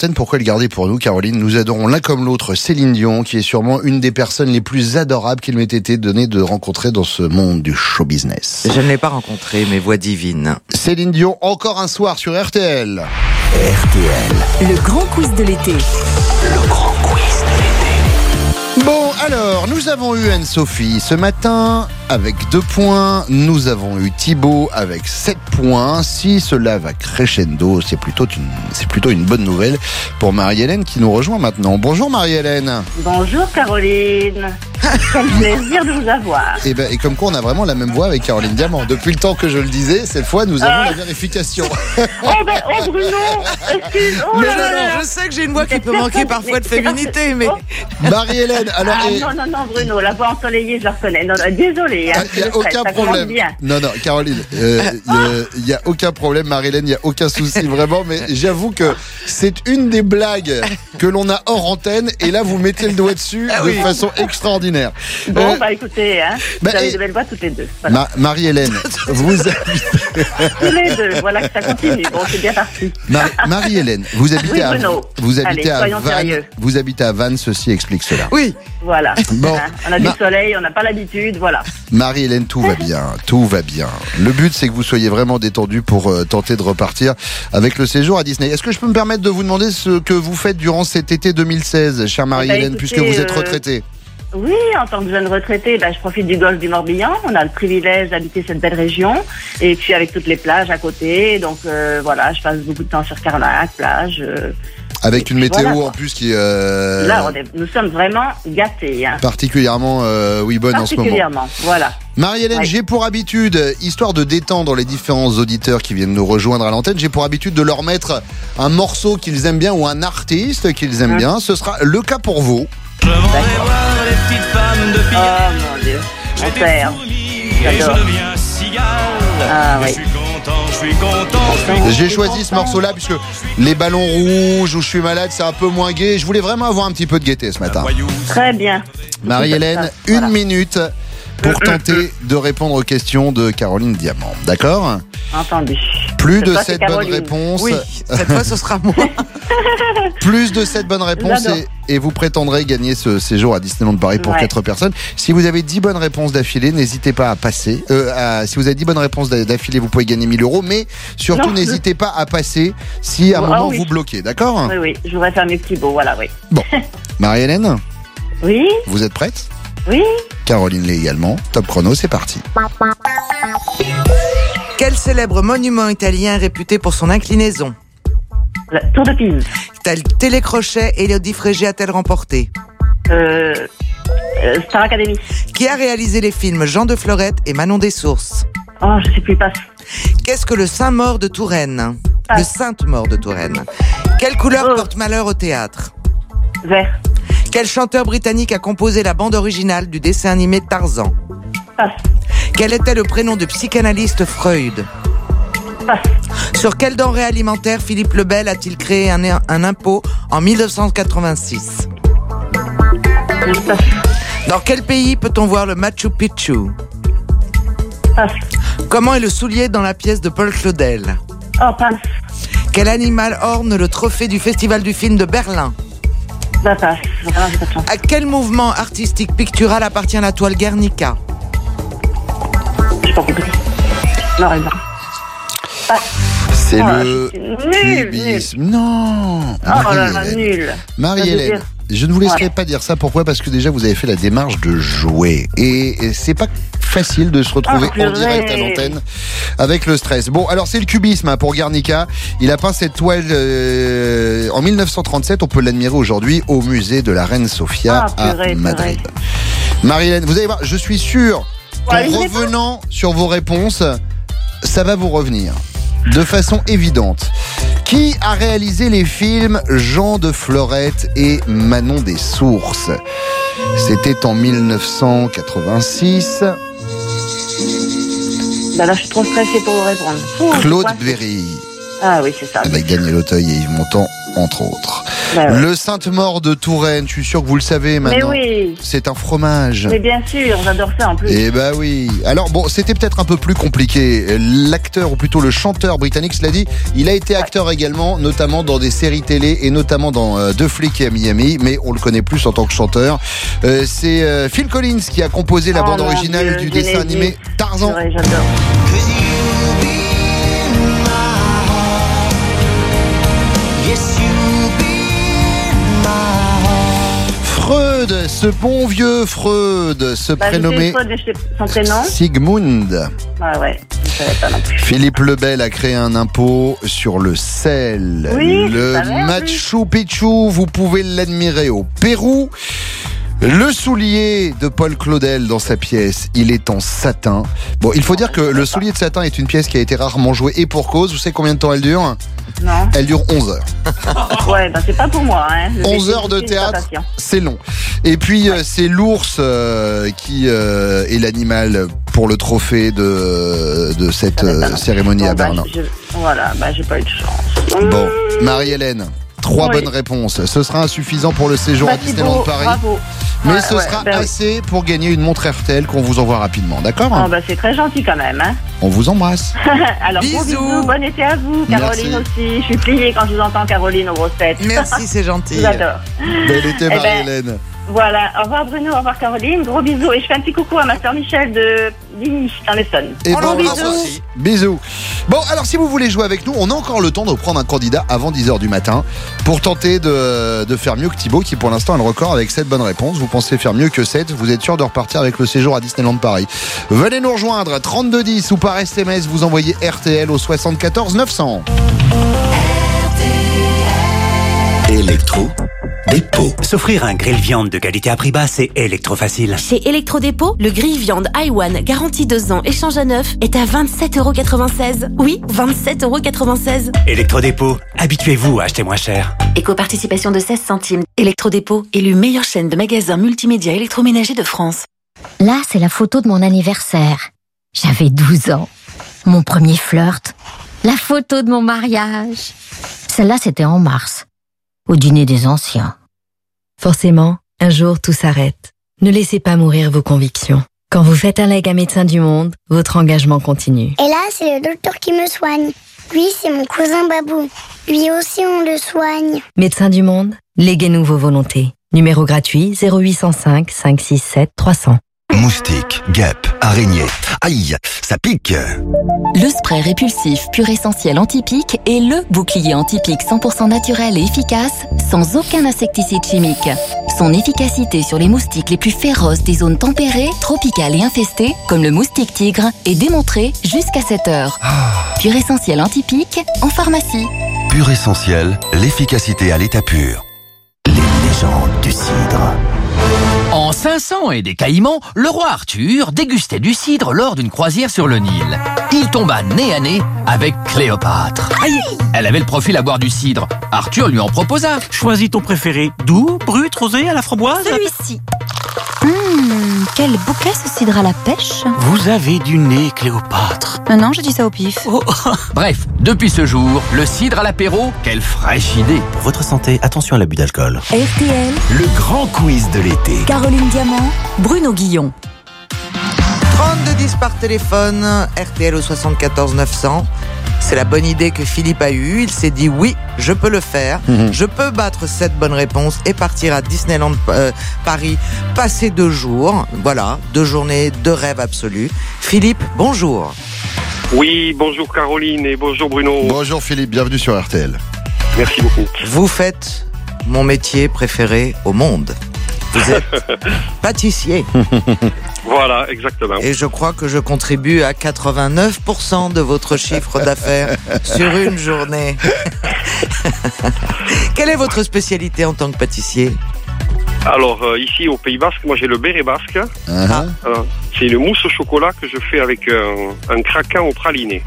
Pourquoi le garder pour nous, Caroline? Nous adorons l'un comme l'autre Céline Dion, qui est sûrement une des personnes les plus adorables qu'il m'ait été donné de rencontrer dans ce monde du show business. Je ne l'ai pas rencontré, mais voix divine. Céline Dion, encore un soir sur RTL. RTL. Le grand quiz de l'été. Le grand quiz de l'été. Bon, alors, nous avons eu Anne-Sophie ce matin avec deux points. Nous avons eu Thibaut avec sept points. Si cela va crescendo, c'est plutôt une, c'est plutôt une bonne nouvelle pour Marie-Hélène qui nous rejoint maintenant. Bonjour Marie-Hélène. Bonjour Caroline. Plaisir de vous avoir. Et, ben, et comme quoi, on a vraiment la même voix avec Caroline Diamant. Depuis le temps que je le disais, cette fois, nous avons Ah. la vérification. Oh, ben, oh Bruno, excuse. Oh Mais là non, là non, là. je sais que j'ai une voix qui peut manquer parfois de féminité, mais. Marie-Hélène, alors. Ah, et- non, non, non, Bruno, la voix ensoleillée, je la reconnais. Non, non, désolé. Hein, Il n'y a je le ferai, aucun ça problème. Non, non, Caroline, il n'y a, aucun problème, Marilène, il n'y a aucun souci, vraiment, mais j'avoue que c'est une des blagues que l'on a hors antenne, et là, vous mettez le doigt dessus Ah de oui. façon extraordinaire. Bon, Euh, bah écoutez, hein, bah, vous avez et- de belles voix toutes les deux. Voilà. Ma- Marie-Hélène, vous, Tous les deux, voilà que ça continue. Bon, c'est bien parti. Mar- Marie-Hélène, vous habitez Oui, à, Bruno. vous habitez Allez, à soyons Vannes, sérieux. vous habitez à Vannes, ceci explique cela. Oui. Voilà. Bon. Hein, on a du soleil, on n'a pas l'habitude, voilà. Marie-Hélène, tout va bien, tout va bien. Le but, c'est que vous soyez vraiment détendu pour euh, tenter de repartir avec le séjour à Disney. Est-ce que je peux me permettre de vous demander ce que vous faites durant cet été 2016, chère Marie-Hélène, écoutez, puisque vous êtes euh, retraitée? Oui, en tant que jeune retraitée, ben, je profite du golfe du Morbihan. On a le privilège d'habiter cette belle région. Et puis avec toutes les plages à côté. Donc euh, voilà, je passe beaucoup de temps sur Carnac, plage. euh. Avec une puis météo voilà, quoi. en plus qui est euh, Là, on est- nous sommes vraiment gâtés. Hein. particulièrement euh, oui, bonne en ce moment. Particulièrement, voilà. Marie-Hélène, Ouais. j'ai pour habitude, histoire de détendre les différents auditeurs qui viennent nous rejoindre à l'antenne, j'ai pour habitude de leur mettre un morceau qu'ils aiment bien ou un artiste qu'ils aiment Hein. bien. Ce sera le cas pour vous. Oh mon Dieu, mon père. fourmi et J'adore. je deviens cigale. Ah oui. J'ai choisi ce morceau-là puisque les ballons rouges ou je suis malade, c'est un peu moins gai. Je voulais vraiment avoir un petit peu de gaieté ce matin. Très bien. Marie-Hélène, une minute pour tenter de répondre aux questions de Caroline Diamant. D'accord Entendu. Plus de fois, c'est 7 bonnes réponses. Oui, cette fois, ce sera moi. Plus de 7 bonnes réponses et, et vous prétendrez gagner ce séjour à Disneyland Paris pour Ouais. 4 personnes. Si vous avez 10 bonnes réponses d'affilée, n'hésitez pas à passer. Euh, à- si vous avez 10 bonnes réponses d'a- d'affilée, vous pouvez gagner 1000 euros. Mais surtout, n'hésitez pas à passer si à un Ah moment oui. vous bloquez. D'accord Oui, oui, je voudrais faire mes petits beaux, voilà, oui. Bon. Marie-Hélène, Oui, vous êtes prête? Oui. Caroline l'est également. Top chrono, c'est parti. Quel célèbre monument italien est réputé pour son inclinaison? La Tour de Pise. Quel télécrochet Elodie Frégé a-t-elle remporté? Euh, euh, Star Academy. Qui a réalisé les films Jean de Florette et Manon des Sources? Oh, je sais plus, passe. Qu'est-ce que le Saint-Maur de Touraine? Le Sainte-Mort de Touraine. Quelle Oh. couleur porte malheur au théâtre? Vert. Quel chanteur britannique a composé la bande originale du dessin animé Tarzan Passe. Quel était le prénom de psychanalyste Freud Sur quelle denrée alimentaire Philippe Lebel a-t-il créé un, un impôt en 1986 Dans quel pays peut-on voir le Machu Picchu Comment est le soulier dans la pièce de Paul Claudel Oh, passe. Quel animal orne le trophée du Festival du film de Berlin Bah, passe. Vraiment, j'ai pas de chance. À quel mouvement artistique pictural appartient la toile Guernica? J'ai pas compris. Non, rien. Passe. C'est Oh, le nul, cubisme. Non Oh là là, Marie-Hélène. nul. Ça veut Marie-Hélène, dire- je ne vous laisserai Ouais. pas dire ça. Pourquoi? Parce que déjà, vous avez fait la démarche de jouer. Et c'est pas facile de se retrouver Oh, en direct à l'antenne avec le stress. Bon, alors c'est le cubisme hein, pour Guernica. Il a peint cette toile euh, en 1937. On peut l'admirer aujourd'hui au musée de la Reine Sofia Ah, purée, à. Madrid. Marie-Hélène, vous allez voir, je suis sûr qu'en Ouais, revenant sur vos réponses, ça va vous revenir de façon évidente. Qui a réalisé les films Jean de Florette et Manon des Sources? C'était en 1986. Bah là, je suis trop stressée pour vous répondre. Ouh, Claude Berry, Ah oui, c'est ça. avec Daniel Auteuil et Yves Montand, entre autres. Bah ouais. Le Sainte-Mort de Touraine, je suis sûr que vous le savez Mais maintenant. oui. C'est un fromage. Mais bien sûr, j'adore ça en plus. Eh bah oui. Alors bon, c'était peut-être un peu plus compliqué. L'acteur, ou plutôt le chanteur britannique, cela dit, il a été acteur également, notamment dans des séries télé et notamment dans euh, Deux flics à Miami, mais on le connaît plus en tant que chanteur. Euh, C'est euh, Phil Collins qui a composé la Oh bande originale Dieu, du dessin animé Tarzan. Purée, Freud, ce bon vieux Freud, se Bah, prénommé son prénom. Sigmund. Ah ouais, pas non plus. Philippe Lebel a créé un impôt sur le sel. Oui, le Machu Picchu, vous pouvez l'admirer au Pérou. Le soulier de Paul Claudel dans sa pièce, il est en satin. Bon, il faut dire que le soulier de satin est une pièce qui a été rarement jouée et pour cause. Vous savez combien de temps elle dure? Non. Elle dure 11 heures. Ouais, bah c'est pas pour moi. Hein. Je 11 vais heures de théâtre, c'est long. Et puis euh, c'est l'ours euh, qui euh, est l'animal pour le trophée de, de cette euh, cérémonie à Bon, bah, Berlin. je- Voilà, bah j'ai pas eu de chance. Bon, Marie-Hélène, trois Oui. bonnes réponses. Ce sera insuffisant pour le séjour Bah, à Disneyland Thibaut, Paris. Bravo. Mais Ouais, ce ouais, sera bah oui. assez pour gagner une montre RTL qu'on vous envoie rapidement, d'accord Oh, bah, c'est très gentil quand même. Hein. On vous embrasse. Alors, Bisous. bisous, bon été à vous, Caroline Merci. aussi. Je suis pliée quand je vous entends, Caroline, aux grosses têtes. Merci, c'est gentil. J'adore. Bel été, Eh ben, Marie-Hélène. Voilà, au revoir Bruno, au revoir Caroline, gros bisous. Et je fais un petit coucou à ma soeur Michel de Ligny, dans l'Essonne. Et Gros bon, bisous. Bisous. Bon, alors si vous voulez jouer avec nous, on a encore le temps de prendre un candidat avant 10h du matin pour tenter de, de faire mieux que Thibaut qui pour l'instant a le record avec 7 bonnes réponses. Vous pensez faire mieux que 7, vous êtes sûr de repartir avec le séjour à Disneyland Paris. Venez nous rejoindre 3210 ou par SMS, vous envoyez RTL au 74 900. Électro Dépôt. S'offrir un grill viande de qualité à prix bas, c'est électro-facile. Chez Electrodépôt, le grille-viande iWan garantie 2 ans, échange à neuf, est à 27,96€. Oui, 27,96€. Électrodépôt, habituez-vous à acheter moins cher. Éco-participation de 16 centimes. Electrodépôt, élu meilleure chaîne de magasins multimédia électroménager de France. Là, c'est la photo de mon anniversaire. J'avais 12 ans. Mon premier flirt. La photo de mon mariage. Celle-là, c'était en mars. Au dîner des anciens. Forcément, un jour tout s'arrête. Ne laissez pas mourir vos convictions. Quand vous faites un leg à Médecins du Monde, votre engagement continue. Et là, c'est le docteur qui me soigne. Lui, c'est mon cousin Babou. Lui aussi, on le soigne. Médecins du Monde, léguez-nous vos volontés. Numéro gratuit 0805 567 300. Moustiques, guêpes, araignées. Aïe, ça pique. Le spray répulsif pur essentiel anti-pique est le bouclier anti-pique 100% naturel et efficace, sans aucun insecticide chimique. Son efficacité sur les moustiques les plus féroces des zones tempérées, tropicales et infestées, comme le moustique tigre, est démontrée jusqu'à 7 heures. Pur essentiel anti-pique en pharmacie. Pur essentiel, l'efficacité à l'état pur. Les légendes du cidre. En 500 et des Caïmans, le roi Arthur dégustait du cidre lors d'une croisière sur le Nil. Il tomba nez à nez avec Cléopâtre. Elle avait le profil à boire du cidre. Arthur lui en proposa. Choisis ton préféré. Doux, brut, rosé, à la framboise? Celui-ci. Hum, quel bouquet ce cidre à la pêche Vous avez du nez, Cléopâtre. Euh, Non, je dis ça au pif. Bref, depuis ce jour, le cidre à l'apéro, quelle fraîche idée. Pour votre santé, attention à l'abus d'alcool. RTL, Le grand quiz de l'été. Caroline Diamant, Bruno Guillon. 3210 par téléphone, RTL au 74 900. C'est la bonne idée que Philippe a eue. Il s'est dit oui, je peux le faire. Mhm. Je peux battre cette bonne réponse et partir à Disneyland euh, Paris, passer deux jours. Voilà, deux journées, deux rêves absolus. Philippe, bonjour. Oui, bonjour Caroline et bonjour Bruno. Bonjour Philippe, bienvenue sur RTL. Merci beaucoup. Vous faites mon métier préféré au monde. Vous êtes pâtissier. Voilà, exactement. Et je crois que je contribue à 89% de votre chiffre d'affaires sur une journée. Quelle est votre spécialité en tant que pâtissier? Alors euh, ici au Pays Basque, moi j'ai le béret basque. Ah. Alors, C'est une mousse au chocolat que je fais avec un, un craquant au praliné.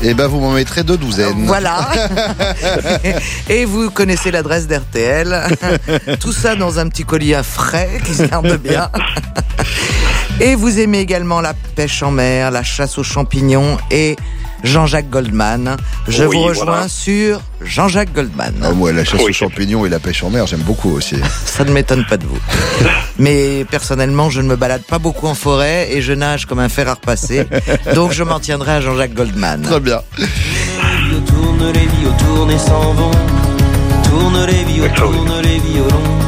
Eh ben, vous m'en mettrez deux douzaines. Voilà. Et vous connaissez l'adresse d'RTL. Tout ça dans un petit collier frais qui se garde bien. Et vous aimez également la pêche en mer, la chasse aux champignons et Jean-Jacques Goldman. Je Oui, vous rejoins voilà. sur Jean-Jacques Goldman. Ah, moi, la chasse aux champignons et la pêche en mer, j'aime beaucoup aussi. Ça ne m'étonne pas de vous. Mais personnellement, je ne me balade pas beaucoup en forêt et je nage comme un fer à repasser. Donc je m'en tiendrai à Jean-Jacques Goldman. Très bien. Tourne les vies, tourne et s'en vont. Tourne les vies, tourne les violons.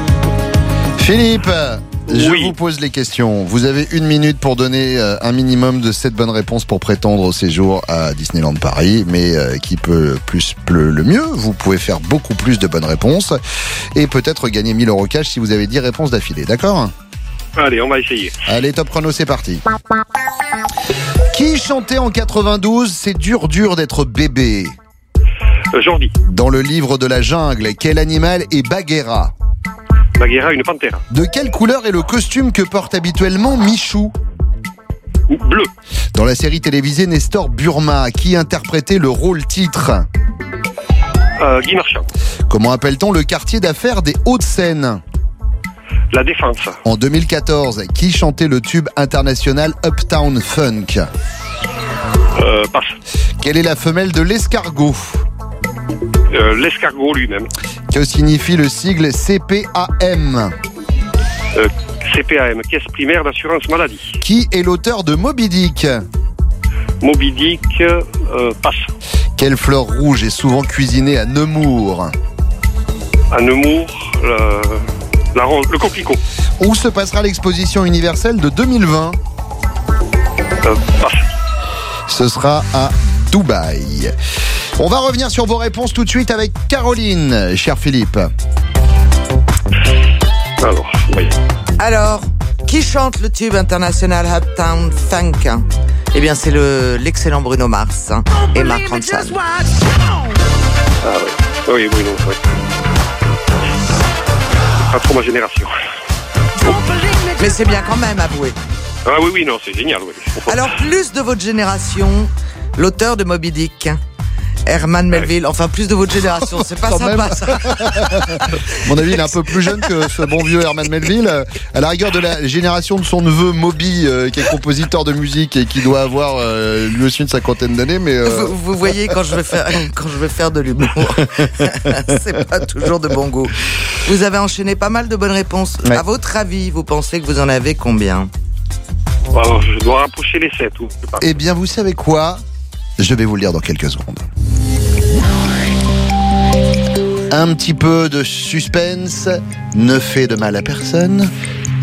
Philippe, je vous pose les questions. Vous avez une minute pour donner euh, un minimum de 7 bonnes réponses pour prétendre au séjour à Disneyland Paris, mais euh, qui peut plus peut le mieux. Vous pouvez faire beaucoup plus de bonnes réponses et peut-être gagner 1000 euros cash si vous avez 10 réponses d'affilée. D'accord? Allez, on va essayer. Allez, top chrono, c'est parti. Qui chantait en 92 C'est dur, dur d'être bébé? Euh, Jordi, Dans le livre de la jungle, quel animal est Bagheera Bagheera, une panthère. De quelle couleur est le costume que porte habituellement Michou Bleu. Dans la série télévisée Nestor Burma, qui interprétait le rôle titre Euh, Guy Marchand, Comment appelle-t-on le quartier d'affaires des Hauts-de-Seine La Défense, En 2014, qui chantait le tube international Uptown Funk euh, passe. Quelle est la femelle de l'escargot Euh, L'escargot lui-même, Que signifie le sigle CPAM euh, CPAM, caisse primaire d'assurance maladie. Qui est l'auteur de Moby Dick Moby Dick, euh, passe. Quelle fleur rouge est souvent cuisinée à Nemours À Nemours, la le coquelicot. Où se passera l'exposition universelle de 2020 Euh, passe. Ce sera à Dubaï. On va revenir sur vos réponses tout de suite avec Caroline, cher Philippe. Alors, oui. Alors, qui chante le tube international Uptown Funk Eh bien, c'est le l'excellent Bruno Mars hein, et Mark Ronson. Ah oui, oui, Bruno, oui. Pas trop ma génération. Mais c'est bien quand même, avouez. Ah oui, oui, non, c'est génial, oui. Alors, plus de votre génération, l'auteur de Moby Dick, Herman Melville, enfin plus de votre génération, c'est pas sympa ça. Mon avis, il est un peu plus jeune que ce bon vieux Herman Melville. À la rigueur de la génération de son neveu Moby, euh, qui est compositeur de musique et qui doit avoir euh, lui aussi une cinquantaine d'années, mais euh, Vous, vous voyez quand je vais faire quand je vais faire de l'humour, c'est pas toujours de bon goût. Vous avez enchaîné pas mal de bonnes réponses. À votre avis, vous pensez que vous en avez combien? Alors, je dois rapprocher les 7 ou eh bien, vous savez quoi? Je vais vous le dire dans quelques secondes. Un petit peu de suspense ne fait de mal à personne.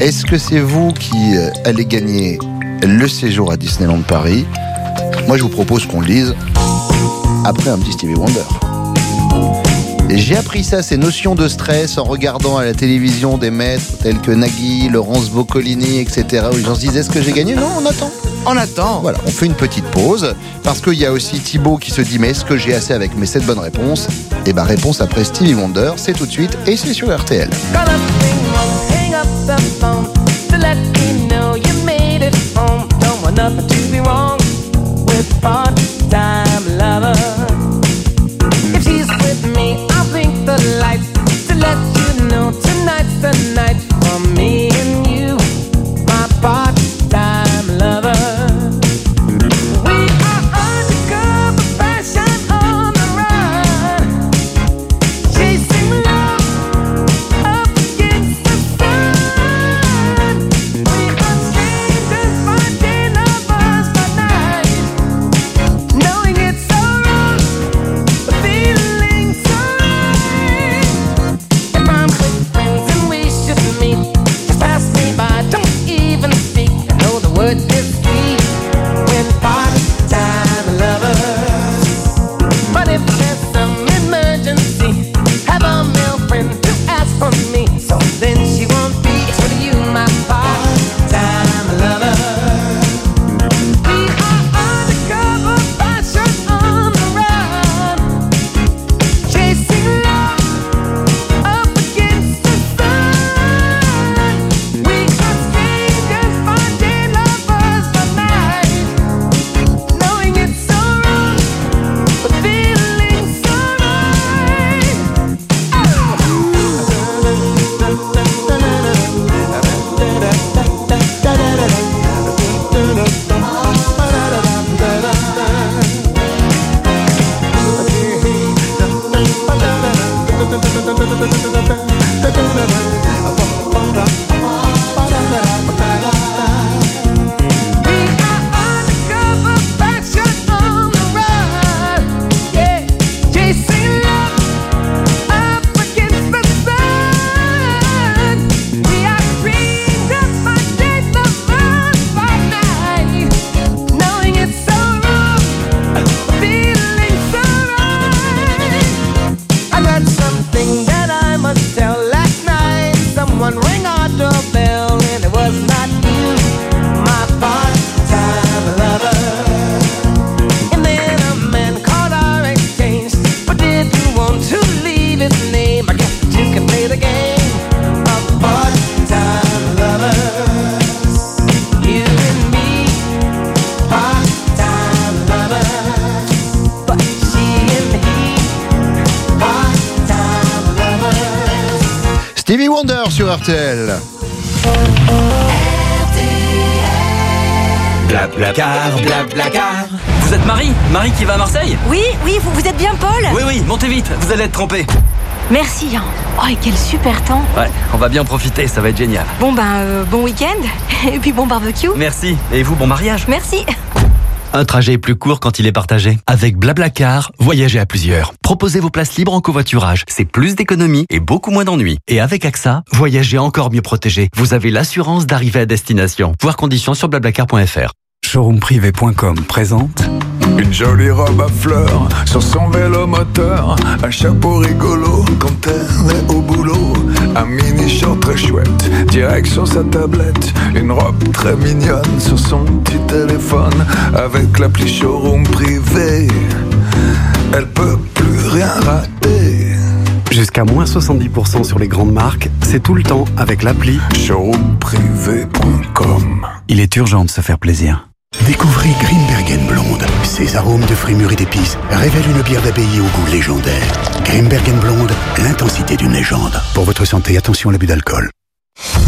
Est-ce que c'est vous qui euh, allez gagner le séjour à Disneyland Paris? Moi, je vous propose qu'on le dise après un petit Stevie Wonder. J'ai appris ça, ces notions de stress, en regardant à la télévision des maîtres tels que Nagui, Laurence Boccolini, etc. Où les gens se disent Est-ce que j'ai gagné? Non, on attend. On attend. Voilà, on fait une petite pause. Parce qu'il y a aussi Thibaut qui se dit Mais est-ce que j'ai assez avec mes 7 bonnes réponses? Et bah, réponse après Stevie Wonder, c'est tout de suite et c'est sur RTL. Don't want nothing to be wrong with part-time. RTL. Blablacar, blablacar. Vous êtes Marie Marie qui va à Marseille Oui, oui, vous, vous êtes bien Paul Oui, oui, montez vite, vous allez être trompé. Merci. hein. Oh, et quel super temps. Ouais, on va bien profiter, ça va être génial. Bon ben, euh, bon week-end. Et puis bon barbecue. Merci. Et vous, bon mariage Merci. Un trajet est plus court quand il est partagé. Avec Blablacar, voyagez à plusieurs. Proposez vos places libres en covoiturage. C'est plus d'économie et beaucoup moins d'ennuis. Et avec AXA, voyagez encore mieux protégé. Vous avez l'assurance d'arriver à destination. Voir conditions sur blablacar.fr. Showroomprivé.com présente Une jolie robe à fleurs sur son vélo moteur, un chapeau rigolo quand elle est au boulot, un mini short très chouette, direct sur sa tablette, une robe très mignonne sur son petit téléphone, avec l'appli showroom privé, elle peut plus rien rater. Jusqu'à moins 70% sur les grandes marques, c'est tout le temps avec l'appli showroomprivé.com. Il est urgent de se faire plaisir. Découvrez Grimbergen Blonde. Ses arômes de fruits mûrs et d'épices révèlent une bière d'abbaye au goût légendaire. Grimbergen Blonde, l'intensité d'une légende. Pour votre santé, attention à l'abus d'alcool.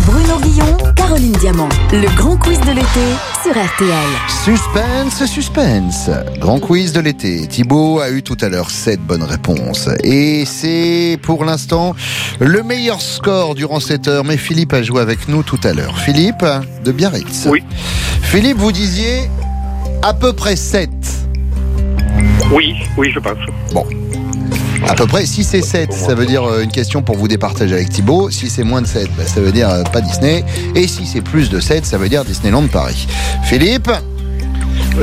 Bruno Guillon, Caroline Diamant. Le grand quiz de l'été sur RTL. Suspense, suspense. Grand quiz de l'été. Thibaut a eu tout à l'heure 7 bonnes réponses. Et c'est pour l'instant le meilleur score durant cette heure. Mais Philippe a joué avec nous tout à l'heure. Philippe de Biarritz. Oui. Philippe, vous disiez à peu près 7. Oui, oui, je pense. Bon. À peu près, si c'est 7, ça veut dire euh, une question pour vous départager avec Thibaut. Si c'est moins de 7, bah, ça veut dire euh, pas Disney. Et si c'est plus de 7, ça veut dire Disneyland Paris. Philippe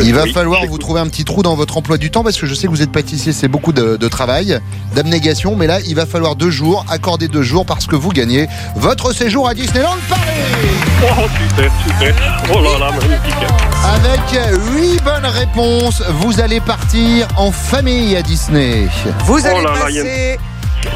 il va oui, falloir vous trouver un petit trou dans votre emploi du temps parce que je sais que vous êtes pâtissier, c'est beaucoup de, de travail, d'abnégation, mais là il va falloir deux jours, accorder deux jours parce que vous gagnez votre séjour à Disneyland Paris Oh, super, super. Oh là là, magnifique. Avec 8 bonnes réponses, vous allez partir en famille à Disney. Vous Oh allez là, a- passer.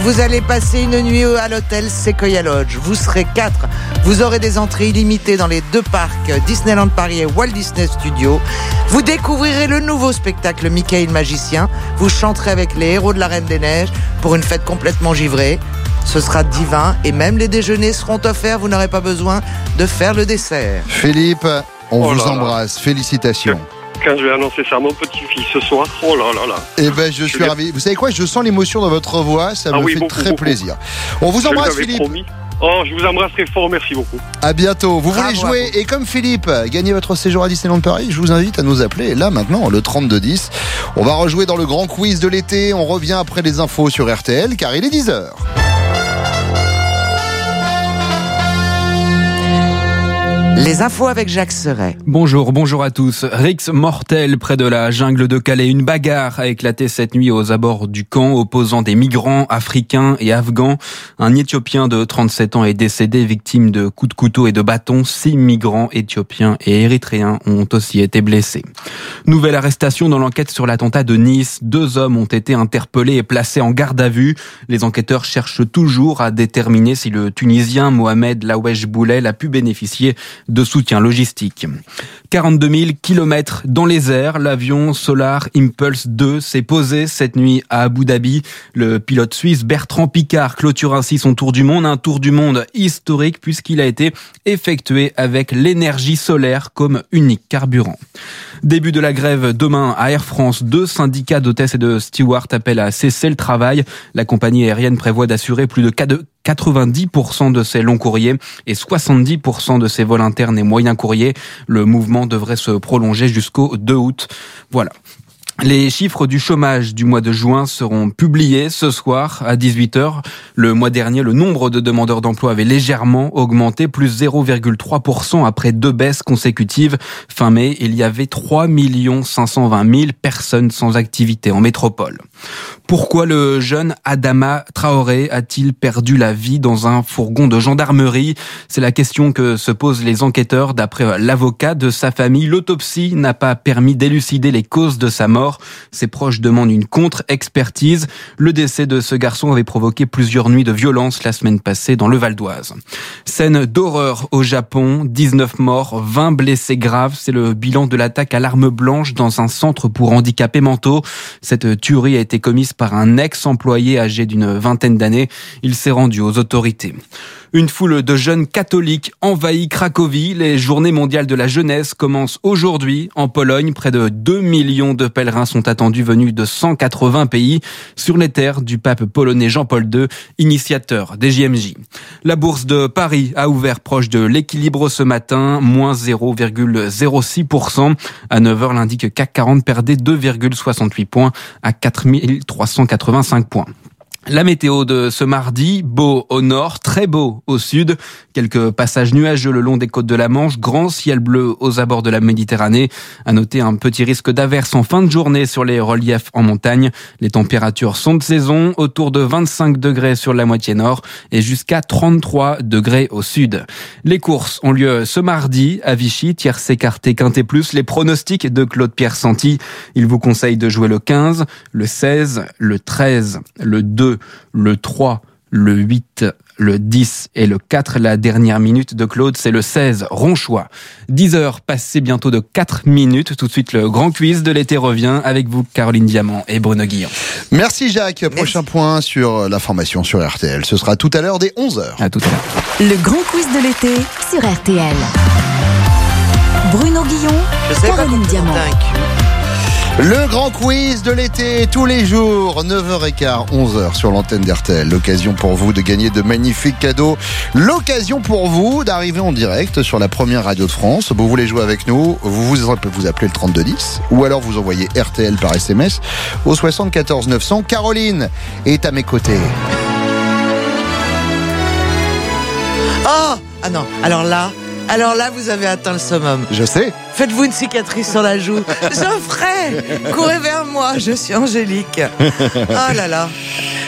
Vous allez passer une nuit à l'hôtel Sequoia Lodge. Vous serez quatre. Vous aurez des entrées illimitées dans les deux parcs Disneyland Paris et Walt Disney Studios. Vous découvrirez le nouveau spectacle Mickey le magicien. Vous chanterez avec les héros de la Reine des Neiges pour une fête complètement givrée. Ce sera divin et même les déjeuners seront offerts. Vous n'aurez pas besoin de faire le dessert. Philippe, on Oh vous là là. embrasse, félicitations. Quand je vais annoncer ça à mon petit-fils ce soir, oh là là là. Eh ben, je suis l'ai- ravi. Vous savez quoi Je sens l'émotion dans votre voix, ça Ah me oui, fait beaucoup, très beaucoup. plaisir. On vous embrasse, Philippe. promis. Oh, je vous embrasse très fort, merci beaucoup. À bientôt. Vous voulez Bravo jouer et comme Philippe, gagner votre séjour à Disneyland Paris, je vous invite à nous appeler. Là, maintenant, le 3210. On va rejouer dans le grand quiz de l'été. On revient après les infos sur RTL car il est 10h. Les infos avec Jacques Serret. Bonjour, bonjour à tous. Rix mortel près de la jungle de Calais. Une bagarre a éclaté cette nuit aux abords du camp opposant des migrants africains et afghans. Un Éthiopien de 37 ans est décédé victime de coups de couteau et de bâton. Six migrants éthiopiens et érythréens ont aussi été blessés. Nouvelle arrestation dans l'enquête sur l'attentat de Nice. Deux hommes ont été interpellés et placés en garde à vue. Les enquêteurs cherchent toujours à déterminer si le Tunisien Mohamed Lawesh Boulet a pu bénéficier de soutien logistique. 42 000 kilomètres dans les airs, l'avion Solar Impulse 2 s'est posé cette nuit à Abu Dhabi. Le pilote suisse Bertrand Piccard clôture ainsi son tour du monde, un tour du monde historique puisqu'il a été effectué avec l'énergie solaire comme unique carburant. Début de la grève demain à Air France. Deux syndicats d'hôtesses et de stewards appellent à cesser le travail. La compagnie aérienne prévoit d'assurer plus de 90% de ses longs courriers et 70% de ses vols internes et moyens courriers. Le mouvement devrait se prolonger jusqu'au 2 août. Voilà. Les chiffres du chômage du mois de juin seront publiés ce soir à 18h. Le mois dernier, le nombre de demandeurs d'emploi avait légèrement augmenté, plus 0,3% après deux baisses consécutives. Fin mai, il y avait 3 520 000 personnes sans activité en métropole. Pourquoi le jeune Adama Traoré a-t-il perdu la vie dans un fourgon de gendarmerie? C'est la question que se posent les enquêteurs d'après l'avocat de sa famille. L'autopsie n'a pas permis d'élucider les causes de sa mort. Ses proches demandent une contre-expertise. Le décès de ce garçon avait provoqué plusieurs nuits de violence la semaine passée dans le Val d'Oise. Scène d'horreur au Japon, 19 morts, 20 blessés graves. C'est le bilan de l'attaque à l'arme blanche dans un centre pour handicapés mentaux. Cette tuerie a été commise par un ex-employé âgé d'une vingtaine d'années. Il s'est rendu aux autorités. Une foule de jeunes catholiques envahit Cracovie. Les journées mondiales de la jeunesse commencent aujourd'hui en Pologne. Près de 2 millions de pèlerins sont attendus venus de 180 pays sur les terres du pape polonais Jean-Paul II, initiateur des JMJ. La bourse de Paris a ouvert proche de l'équilibre ce matin, moins 0,06%. À 9h, l'indique CAC 40 perdait 2,68 points à 4385 points. La météo de ce mardi, beau au nord, très beau au sud, quelques passages nuageux le long des côtes de la Manche, grand ciel bleu aux abords de la Méditerranée. À noter un petit risque d'averse en fin de journée sur les reliefs en montagne. Les températures sont de saison, autour de 25 degrés sur la moitié nord et jusqu'à 33 degrés au sud. Les courses ont lieu ce mardi à Vichy, tierce écarté quintet plus. Les pronostics de Claude-Pierre Santi, il vous conseille de jouer le 15, le 16, le 13, le 2, le 3, le 8, le 10 et le 4. La dernière minute de Claude, c'est le 16, Ronchois. 10 heures passées bientôt de 4 minutes. Tout de suite, le grand quiz de l'été revient avec vous, Caroline Diamant et Bruno Guillon. Merci Jacques. Prochain point sur la formation sur RTL. Ce sera tout à l'heure dès 11h. À tout à l'heure. Le grand quiz de l'été sur RTL. Bruno Guillon, Je sais Caroline Diamant. Le grand quiz de l'été, tous les jours, 9h15, 11h sur l'antenne d'RTL. L'occasion pour vous de gagner de magnifiques cadeaux. L'occasion pour vous d'arriver en direct sur la première radio de France. Vous voulez jouer avec nous, vous vous, vous appelez le 3210 ou alors vous envoyez RTL par SMS au 74 900. Caroline est à mes côtés. Oh Ah non, alors là, alors là, vous avez atteint le summum. Je sais. Faites-vous une cicatrice sur la joue. Geoffrey Courez vers moi, je suis Angélique. Ah là là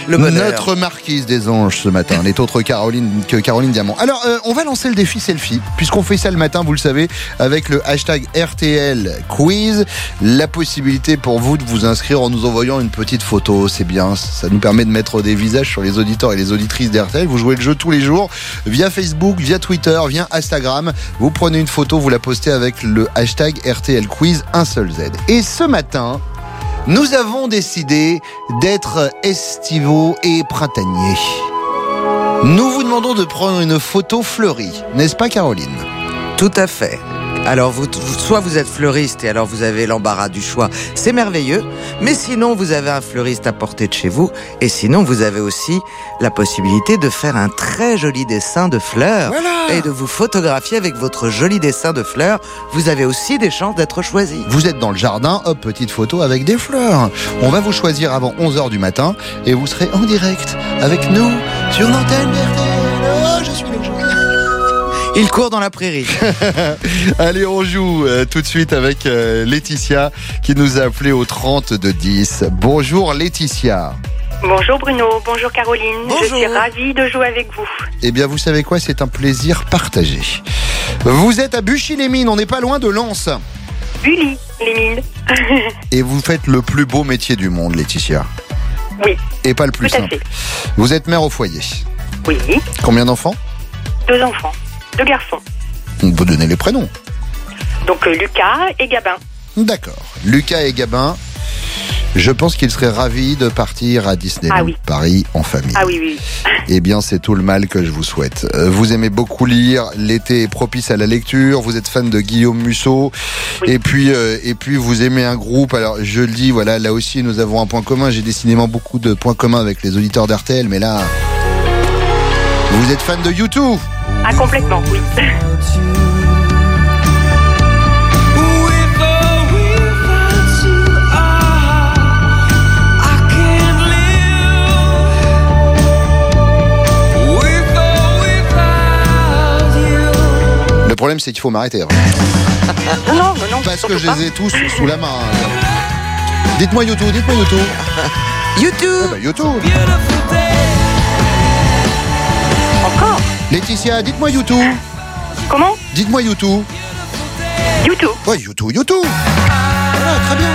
le. Notre marquise des anges ce matin n'est autre Caroline que Caroline Diamant. Alors, euh, on va lancer le défi selfie, puisqu'on fait ça le matin, vous le savez, avec le hashtag RTL Quiz. La possibilité pour vous de vous inscrire en nous envoyant une petite photo, c'est bien. Ça nous permet de mettre des visages sur les auditeurs et les auditrices d'RTL. Vous jouez le jeu tous les jours via Facebook, via Twitter, via Instagram. Vous prenez une photo, vous la postez avec le hashtag RTL Quiz, un seul Z. Et ce matin, nous avons décidé d'être estivaux et printaniers. Nous vous demandons de prendre une photo fleurie, n'est-ce pas Caroline? Tout à fait. Alors, vous, soit vous êtes fleuriste et alors vous avez l'embarras du choix, c'est merveilleux. Mais sinon, vous avez un fleuriste à portée de chez vous. Et sinon, vous avez aussi la possibilité de faire un très joli dessin de fleurs et de vous photographier avec votre joli dessin de fleurs. Vous avez aussi des chances d'être choisi. Vous êtes dans le jardin, hop, petite photo avec des fleurs. On va vous choisir avant 11h du matin et vous serez en direct avec nous sur l'antenne il court dans la prairie. Allez, on joue euh, tout de suite avec euh, Laetitia qui nous a appelé au 30 de 10. Bonjour Laetitia. Bonjour Bruno, bonjour Caroline. Je suis ravie de jouer avec vous. Eh bien, vous savez quoi? C'est un plaisir partagé. Vous êtes à Buchy-les-Mines, on n'est pas loin de Lens. Bully, les mines. Et vous faites le plus beau métier du monde, Laetitia. Oui. Et pas le plus Tout à simple. fait. Vous êtes mère au foyer. Oui, Combien d'enfants? Deux enfants, deux garçons. On peut donner les prénoms. Donc euh, Lucas et Gabin. D'accord. Lucas et Gabin, je pense qu'ils seraient ravis de partir à Disneyland Ah oui. Paris en famille. Ah oui, oui. Eh bien, c'est tout le mal que je vous souhaite. Euh, Vous aimez beaucoup lire, l'été est propice à la lecture, vous êtes fan de Guillaume Musso, et puis euh, et puis vous aimez un groupe. Alors, je le dis, voilà, là aussi nous avons un point commun. J'ai décidément beaucoup de points communs avec les auditeurs d'RTL, mais là, vous êtes fan de YouTube. Ah, complètement, oui. Le problème, c'est qu'il faut m'arrêter. hein. Non, non, non. Parce que je les ai tous sous la main. Dites-moi YouTube, dites-moi YouTube. YouTube. Ah bah, YouTube. Laetitia, dites-moi YouTube. Comment Dites-moi YouTube. YouTube. Ouais, YouTube, YouTube. Voilà, très bien.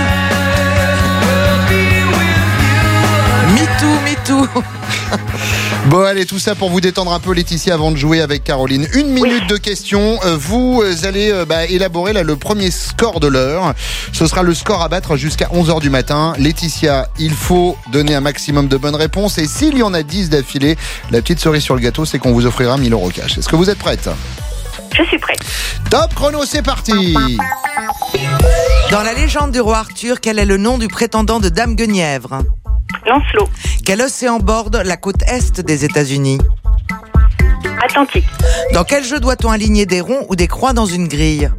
Me too, me too. Bon, allez, tout ça pour vous détendre un peu, Laetitia, avant de jouer avec Caroline. Une minute de questions. Euh, Vous euh, allez euh, bah, élaborer là, le premier score de l'heure. Ce sera le score à battre jusqu'à 11h du matin. Laetitia, il faut donner un maximum de bonnes réponses. Et s'il y en a 10 d'affilée, la petite cerise sur le gâteau, c'est qu'on vous offrira 1000 euros cash. Est-ce que vous êtes prête? Je suis prête. Top chrono, c'est parti Dans la légende du roi Arthur, quel est le nom du prétendant de Dame Guenièvre? Lancelot. Quel océan borde la côte est des États-Unis Atlantique. Dans quel jeu doit-on aligner des ronds ou des croix dans une grille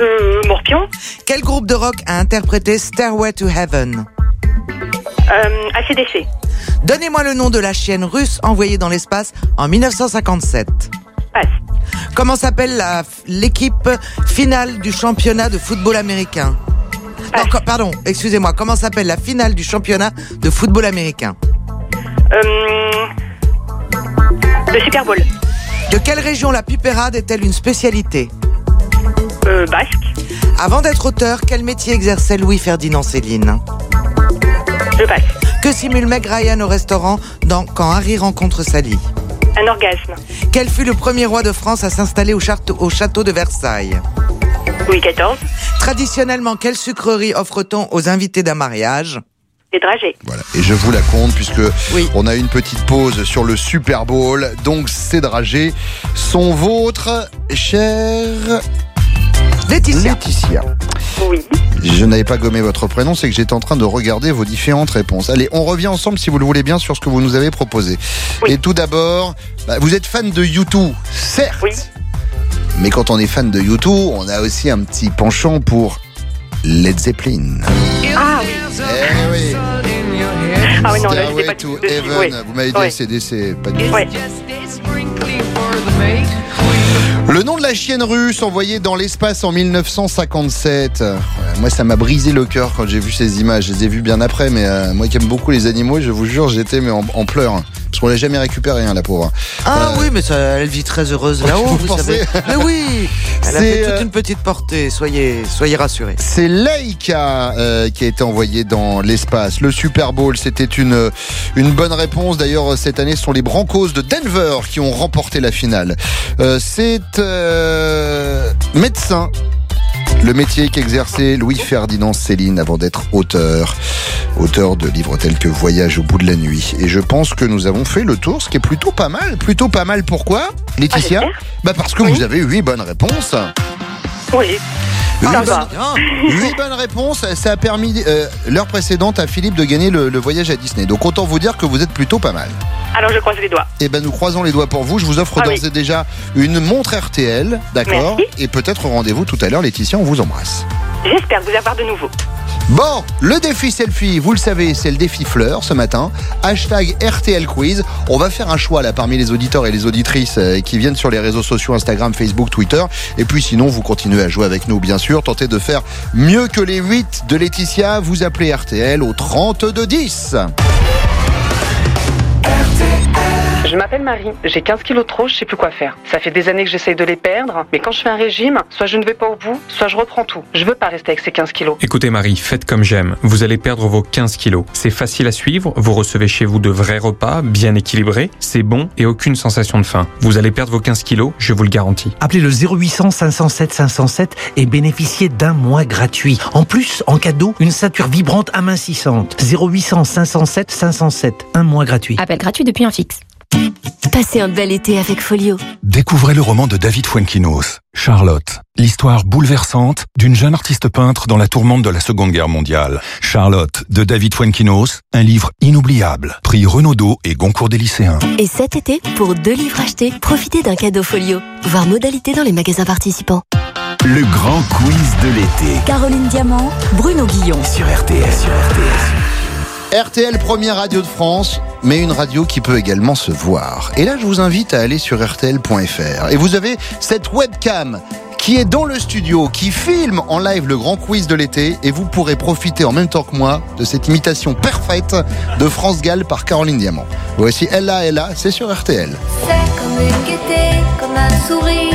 Euh, Morpion. Quel groupe de rock a interprété Stairway to Heaven Euh, ACDC. Donnez-moi le nom de la chienne russe envoyée dans l'espace en 1957. Passe. Comment s'appelle l'équipe finale du championnat de football américain Non, co- pardon, excusez-moi. Comment s'appelle la finale du championnat de football américain Euh, le Super Bowl. De quelle région la pipérade est-elle une spécialité Euh, Basque. Avant d'être auteur, quel métier exerçait Louis-Ferdinand Céline Je passe. Que simule Meg Ryan au restaurant dans Quand Harry rencontre Sally Un orgasme. Quel fut le premier roi de France à s'installer au château de Versailles Louis XIV. Traditionnellement, quelle sucrerie offre-t-on aux invités d'un mariage? Les dragées. Voilà. Et je vous la compte puisque on a une petite pause sur le Super Bowl. Donc ces dragées sont vôtres, chers Laetitia. Laetitia. Oui. Je n'avais pas gommé votre prénom, c'est que j'étais en train de regarder vos différentes réponses. Allez, on revient ensemble si vous le voulez bien sur ce que vous nous avez proposé. Et tout d'abord, bah, vous êtes fan de YouTube, certes. Mais quand on est fan de YouTube, on a aussi un petit penchant pour Led Zeppelin. Ah oui. Eh oui. Ah oui, non, là, pas to. Heaven. Oui. Vous m'avez dit Oui. ACDC, pas du tout. Ouais. Le nom de la chienne russe envoyée dans l'espace en 1957. Euh, Moi, ça m'a brisé le cœur quand j'ai vu ces images. Je les ai vues bien après, mais euh, moi qui aime beaucoup les animaux, je vous jure, j'étais mais en, en pleurs. Parce qu'on l'a jamais récupéré, hein, la pauvre. Ah oui, mais ça, elle vit très heureuse là-haut, Vous vous, pensez savez. Mais oui, elle a C'est, fait toute euh, une petite portée. Soyez, soyez rassurés. C'est Leica euh, qui a été envoyé dans l'espace. Le Super Bowl, c'était une, une bonne réponse. D'ailleurs, cette année, ce sont les Broncos de Denver qui ont remporté la finale. Euh, c'est euh, médecin. Le métier qu'exerçait Louis-Ferdinand Céline avant d'être auteur. Auteur de livres tels que Voyage au bout de la nuit. Et je pense que nous avons fait le tour, ce qui est plutôt pas mal. Plutôt pas mal, pourquoi Laetitia Bah parce que vous avez huit bonnes réponses. Oui. Huit Ça bonnes, va. huit bonnes réponses, ça a permis euh, l'heure précédente à Philippe de gagner le, le voyage à Disney. Donc autant vous dire que vous êtes plutôt pas mal. Alors je croise les doigts. Eh ben nous croisons les doigts pour vous. Je vous offre Ah d'ores oui. et déjà une montre RTL, d'accord Merci. Et peut-être rendez-vous tout à l'heure, Laetitia, on vous embrasse. J'espère vous avoir de nouveau. Bon, le défi selfie, vous le savez, c'est le défi fleur ce matin. Hashtag RTL Quiz. On va faire un choix là parmi les auditeurs et les auditrices euh, qui viennent sur les réseaux sociaux Instagram, Facebook, Twitter. Et puis sinon, vous continuez à jouer avec nous, bien sûr. Tentez de faire mieux que les 8 de Laetitia. Vous appelez RTL au 3210. Je m'appelle Marie, j'ai 15 kilos de trop, je sais plus quoi faire. Ça fait des années que j'essaye de les perdre, mais quand je fais un régime, soit je ne vais pas au bout, soit je reprends tout. Je veux pas rester avec ces 15 kilos. Écoutez Marie, faites comme j'aime. Vous allez perdre vos 15 kilos. C'est facile à suivre, vous recevez chez vous de vrais repas, bien équilibrés, c'est bon et aucune sensation de faim. Vous allez perdre vos 15 kilos, je vous le garantis. Appelez le 0800 507 507 et bénéficiez d'un mois gratuit. En plus, en cadeau, une ceinture vibrante amincissante. 0800 507 507, un mois gratuit. Appel gratuit depuis un fixe. Passez un bel été avec Folio. Découvrez le roman de David Fuenquinos, Charlotte, l'histoire bouleversante d'une jeune artiste peintre dans la tourmente de la Seconde Guerre mondiale. Charlotte, de David Fuenquinos, un livre inoubliable, prix Renaudot et Goncourt des lycéens. Et cet été, pour deux livres achetés, profitez d'un cadeau Folio. Voir modalité dans les magasins participants. Le grand quiz de l'été. Caroline Diamant, Bruno Guillon. Sur RTL. Sur RTL. RTL, première radio de France, mais une radio qui peut également se voir. Et là, je vous invite à aller sur RTL.fr. Et vous avez cette webcam qui est dans le studio, qui filme en live le grand quiz de l'été, et vous pourrez profiter en même temps que moi de cette imitation parfaite de France Gall par Caroline Diamant. Voici Ella Ella, c'est sur RTL. C'est comme une gaieté, comme un sourire,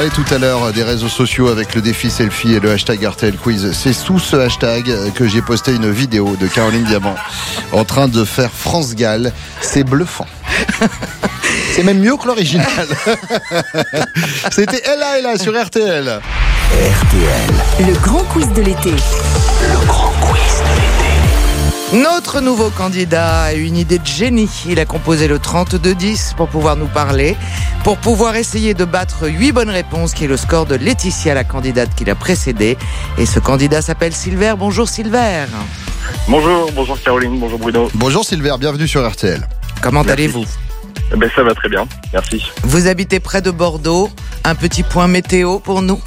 parlait tout à l'heure des réseaux sociaux avec le défi selfie et le hashtag RTL Quiz. C'est sous ce hashtag que j'ai posté une vidéo de Caroline Diamant en train de faire France Gall. C'est bluffant. C'est même mieux que l'original. C'était Ella Ella sur RTL. RTL. Le grand quiz de l'été. Le grand quiz de l'été. Notre nouveau candidat a une idée de génie. Il a composé le 32-10 pour pouvoir nous parler, pour pouvoir essayer de battre 8 bonnes réponses, qui est le score de Laetitia, la candidate qui l'a précédée. Et ce candidat s'appelle Silver. Bonjour Silver. Bonjour, bonjour Caroline, bonjour Bruno. Bonjour Silver, bienvenue sur RTL. Comment allez-vous? Eh Ben, ça va très bien, merci. Vous habitez près de Bordeaux. Un petit point météo pour nous?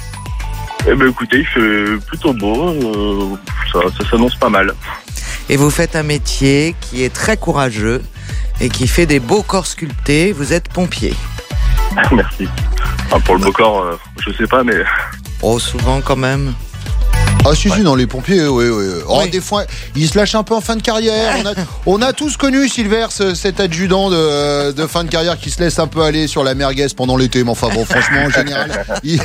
Eh ben, écoutez, il fait plutôt beau, euh, ça, ça s'annonce pas mal. Et vous faites un métier qui est très courageux et qui fait des beaux corps sculptés. Vous êtes pompier. merci. Enfin, pour le beau corps, euh, je sais pas, mais Oh, souvent quand même. Ah si, si, dans les pompiers, oui, oui. Oh, Des fois, ils se lâchent un peu en fin de carrière. On a, on a tous connu, Silver, ce- cet adjudant de, de fin de carrière qui se laisse un peu aller sur la merguez pendant l'été. Mais enfin bon, franchement, en général, ils,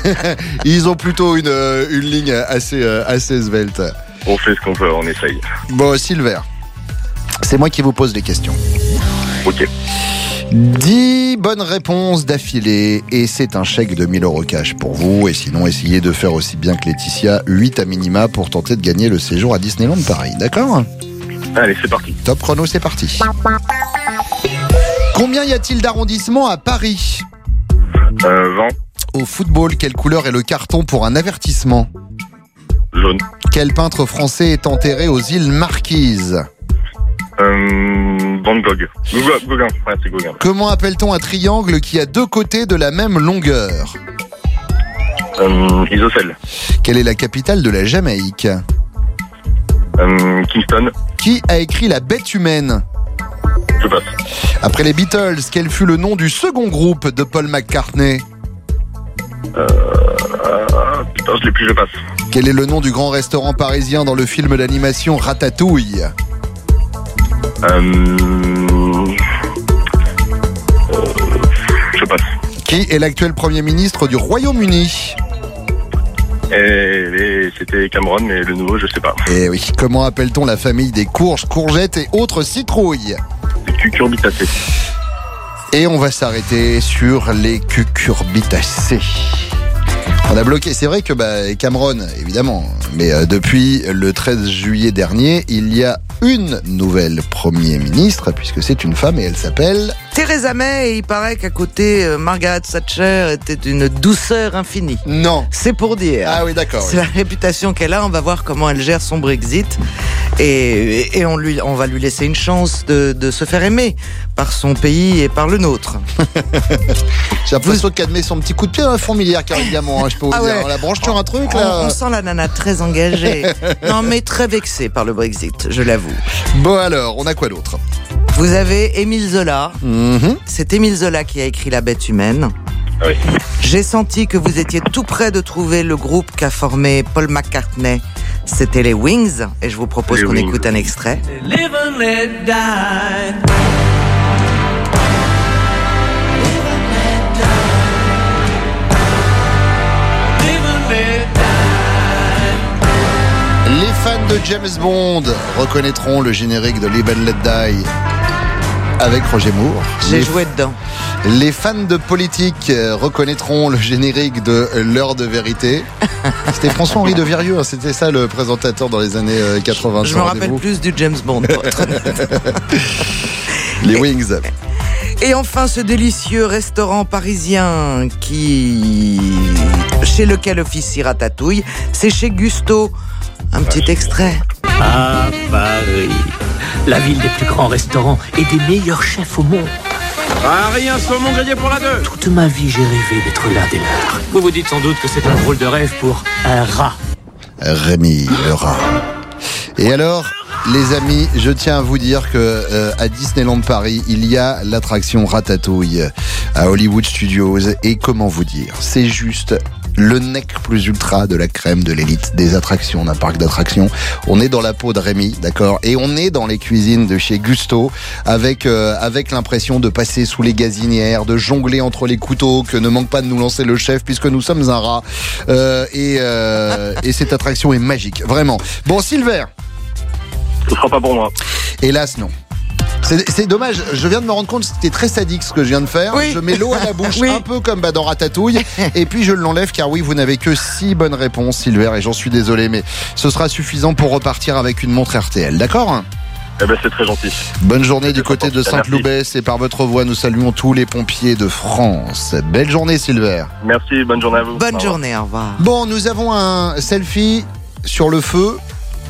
ils ont plutôt une, euh, une ligne assez, euh, assez svelte. On fait ce qu'on peut, on essaye. Bon, Silver, c'est moi qui vous pose les questions. Ok. 10 bonnes réponses d'affilée et c'est un chèque de 1000 euros cash pour vous. Et sinon, essayez de faire aussi bien que Laetitia, 8 à minima pour tenter de gagner le séjour à Disneyland Paris. D'accord? Allez, c'est parti. Top chrono, c'est parti. Combien y a-t-il d'arrondissements à Paris? Euh, vent, Au football, quelle couleur est le carton pour un avertissement? Jaune. Quel peintre français est enterré aux îles Marquises Euh, Van Gogh. Gauguin, Gauguin. Ouais, c'est Gauguin. Comment appelle-t-on un triangle qui a deux côtés de la même longueur Euh, Isocèle. Quelle est la capitale de la Jamaïque Euh, Kingston. Qui a écrit La bête humaine Je passe. Après les Beatles, quel fut le nom du second groupe de Paul McCartney Euh, ah, putain, je l'ai plus, je passe. Quel est le nom du grand restaurant parisien dans le film d'animation Ratatouille Euh, euh, je passe. Qui est l'actuel Premier ministre du Royaume-Uni Et, et c'était Cameron, mais le nouveau, je sais pas. Eh oui, comment appelle-t-on la famille des courges, courgettes et autres citrouilles Les cucurbitacées. Et on va s'arrêter sur les cucurbitacées. On a bloqué, c'est vrai que bah, Cameron, évidemment, mais euh, depuis le 13 juillet dernier, il y a une nouvelle Premier ministre, puisque c'est une femme et elle s'appelle... Theresa May, il paraît qu'à côté, euh, Margaret Thatcher était une douceur infinie. Non. C'est pour dire. Ah oui, d'accord. C'est la réputation qu'elle a. On va voir comment elle gère son Brexit. Et, et on, lui, on va lui laisser une chance de, de se faire aimer par son pays et par le nôtre. J'ai l'impression qu'elle met son petit coup de pied dans la fourmilière, Karine Diamant, hein, je peux vous Ah dire. ouais. La branche sur un truc, là. on sent la nana très engagée. non, mais très vexée par le Brexit, je l'avoue. Bon alors, on a quoi d'autre? Vous avez Émile Zola. Mhm. C'est Émile Zola qui a écrit La bête humaine. Oui. J'ai senti que vous étiez tout près de trouver le groupe qu'a formé Paul McCartney. C'était les Wings, et je vous propose qu'on écoute un extrait. Live and let die. Live and let Les fans de James Bond reconnaîtront le générique de Live and Let Die avec Roger Moore. J'ai joué dedans. Les fans de politique euh, reconnaîtront le générique de L'heure de vérité. C'était François-Henri de Virieux, hein, c'était ça le présentateur dans les années euh, 80. Je sans me rappelle plus du James Bond. Les Wings. Et enfin, ce délicieux restaurant parisien qui, chez lequel officie Ratatouille, c'est chez Gusto. Un petit extrait. Ah, Paris, la ville des plus grands restaurants et des meilleurs chefs au monde. Ah, rien, saumon grillé pour la deux. Toute ma vie, j'ai rêvé d'être l'un des leurs. Vous vous dites sans doute que c'est un drôle de rêve pour un rat. Rémi le rat. Et alors, les amis, je tiens à vous dire que euh, à Disneyland Paris, il y a l'attraction Ratatouille à Hollywood Studios. Et comment vous dire? C'est juste le nec plus ultra de la crème de l'élite des attractions d'un parc d'attractions. On est dans la peau de Rémi, d'accord? Et on est dans les cuisines de chez Gusto avec euh, avec l'impression de passer sous les gazinières, de jongler entre les couteaux, que ne manque pas de nous lancer le chef puisque nous sommes un rat. Euh, et, euh, et cette attraction est magique, vraiment. Bon, Silver. Ce sera pas pour moi. Hélas, non. C'est dommage, je viens de me rendre compte que c'était très sadique ce que je viens de faire. Oui. Je mets l'eau à la bouche, Oui. un peu comme dans Ratatouille, et puis je l'enlève car oui, vous n'avez que six bonnes réponses, Silver, et j'en suis désolé, mais ce sera suffisant pour repartir avec une montre RTL, d'accord? Eh ben, c'est très gentil. Bonne journée du côté de Merci. Saint-Loubès et par votre voix, nous saluons tous les pompiers de France. Belle journée, Silver. Merci, bonne journée à vous. Bonne journée, au revoir. Bon, nous avons un selfie sur le feu.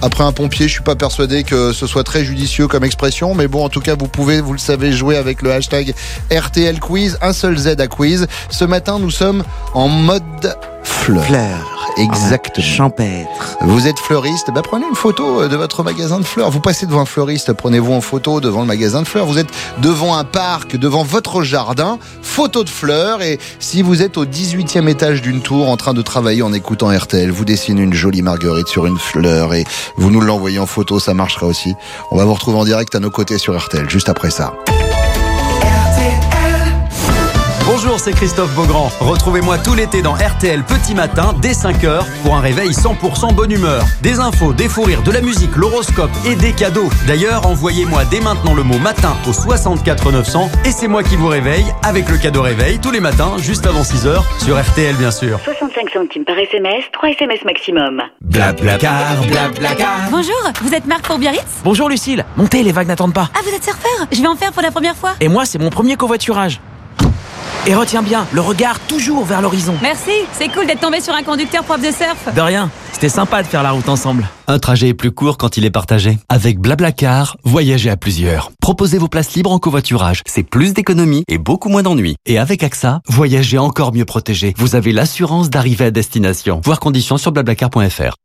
Après un pompier, je suis pas persuadé que ce soit très judicieux comme expression, mais bon, en tout cas, vous pouvez, vous le savez, jouer avec le hashtag RTL Quiz, un seul Z à quiz. Ce matin, nous sommes en mode fleur. Fleur. Exactement. Champêtre. Vous êtes fleuriste, bah prenez une photo de votre magasin de fleurs. Vous passez devant un fleuriste, prenez-vous en photo devant le magasin de fleurs. Vous êtes devant un parc, devant votre jardin, photo de fleurs. Et si vous êtes au 18e étage d'une tour en train de travailler en écoutant RTL, vous dessinez une jolie marguerite sur une fleur et vous nous l'envoyez en photo, ça marchera aussi. On va vous retrouver en direct à nos côtés sur RTL, juste après ça. Bonjour, c'est Christophe Beaugrand. Retrouvez-moi tout l'été dans RTL Petit Matin dès 5h pour un réveil 100% bonne humeur. Des infos, des fous rires, de la musique, l'horoscope et des cadeaux. D'ailleurs, envoyez-moi dès maintenant le mot matin au 64 900 et c'est moi qui vous réveille avec le cadeau réveil tous les matins juste avant 6h sur RTL bien sûr. 65 centimes par SMS, 3 SMS maximum. Blablacar, blablacar. Bonjour, vous êtes Marc pour Biarritz? Bonjour Lucille, montez, les vagues n'attendent pas. Ah, vous êtes surfeur? Je vais en faire pour la première fois. Et moi, c'est mon premier covoiturage. Et retiens bien, le regard toujours vers l'horizon. Merci, c'est cool d'être tombé sur un conducteur prof de surf. De rien, c'était sympa de faire la route ensemble. Un trajet est plus court quand il est partagé. Avec Blablacar, voyagez à plusieurs. Proposez vos places libres en covoiturage. C'est plus d'économie et beaucoup moins d'ennuis. Et avec AXA, voyagez encore mieux protégé. Vous avez l'assurance d'arriver à destination. Voir conditions sur blablacar.fr.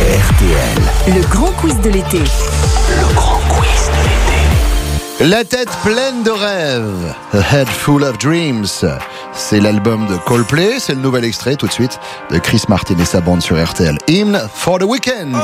RTL. Le grand quiz de l'été. Le La tête pleine de rêves, A Head Full of Dreams. C'est l'album de Coldplay, c'est le nouvel extrait tout de suite de Chris Martin et sa bande sur RTL. Hymn for the Weekend.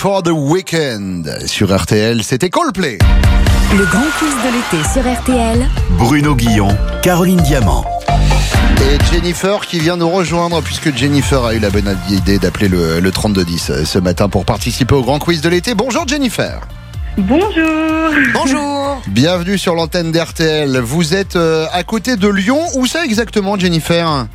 For the Weekend sur RTL. C'était Coldplay. Le grand quiz de l'été sur RTL. Bruno Guillon, Caroline Diamant. Et Jennifer qui vient nous rejoindre puisque Jennifer a eu la bonne idée d'appeler le, le 3210 euh, ce matin pour participer au grand quiz de l'été. Bonjour Jennifer. Bonjour. Bonjour. Bienvenue sur l'antenne d'RTL. Vous êtes euh, à côté de Lyon. Où ça exactement Jennifer?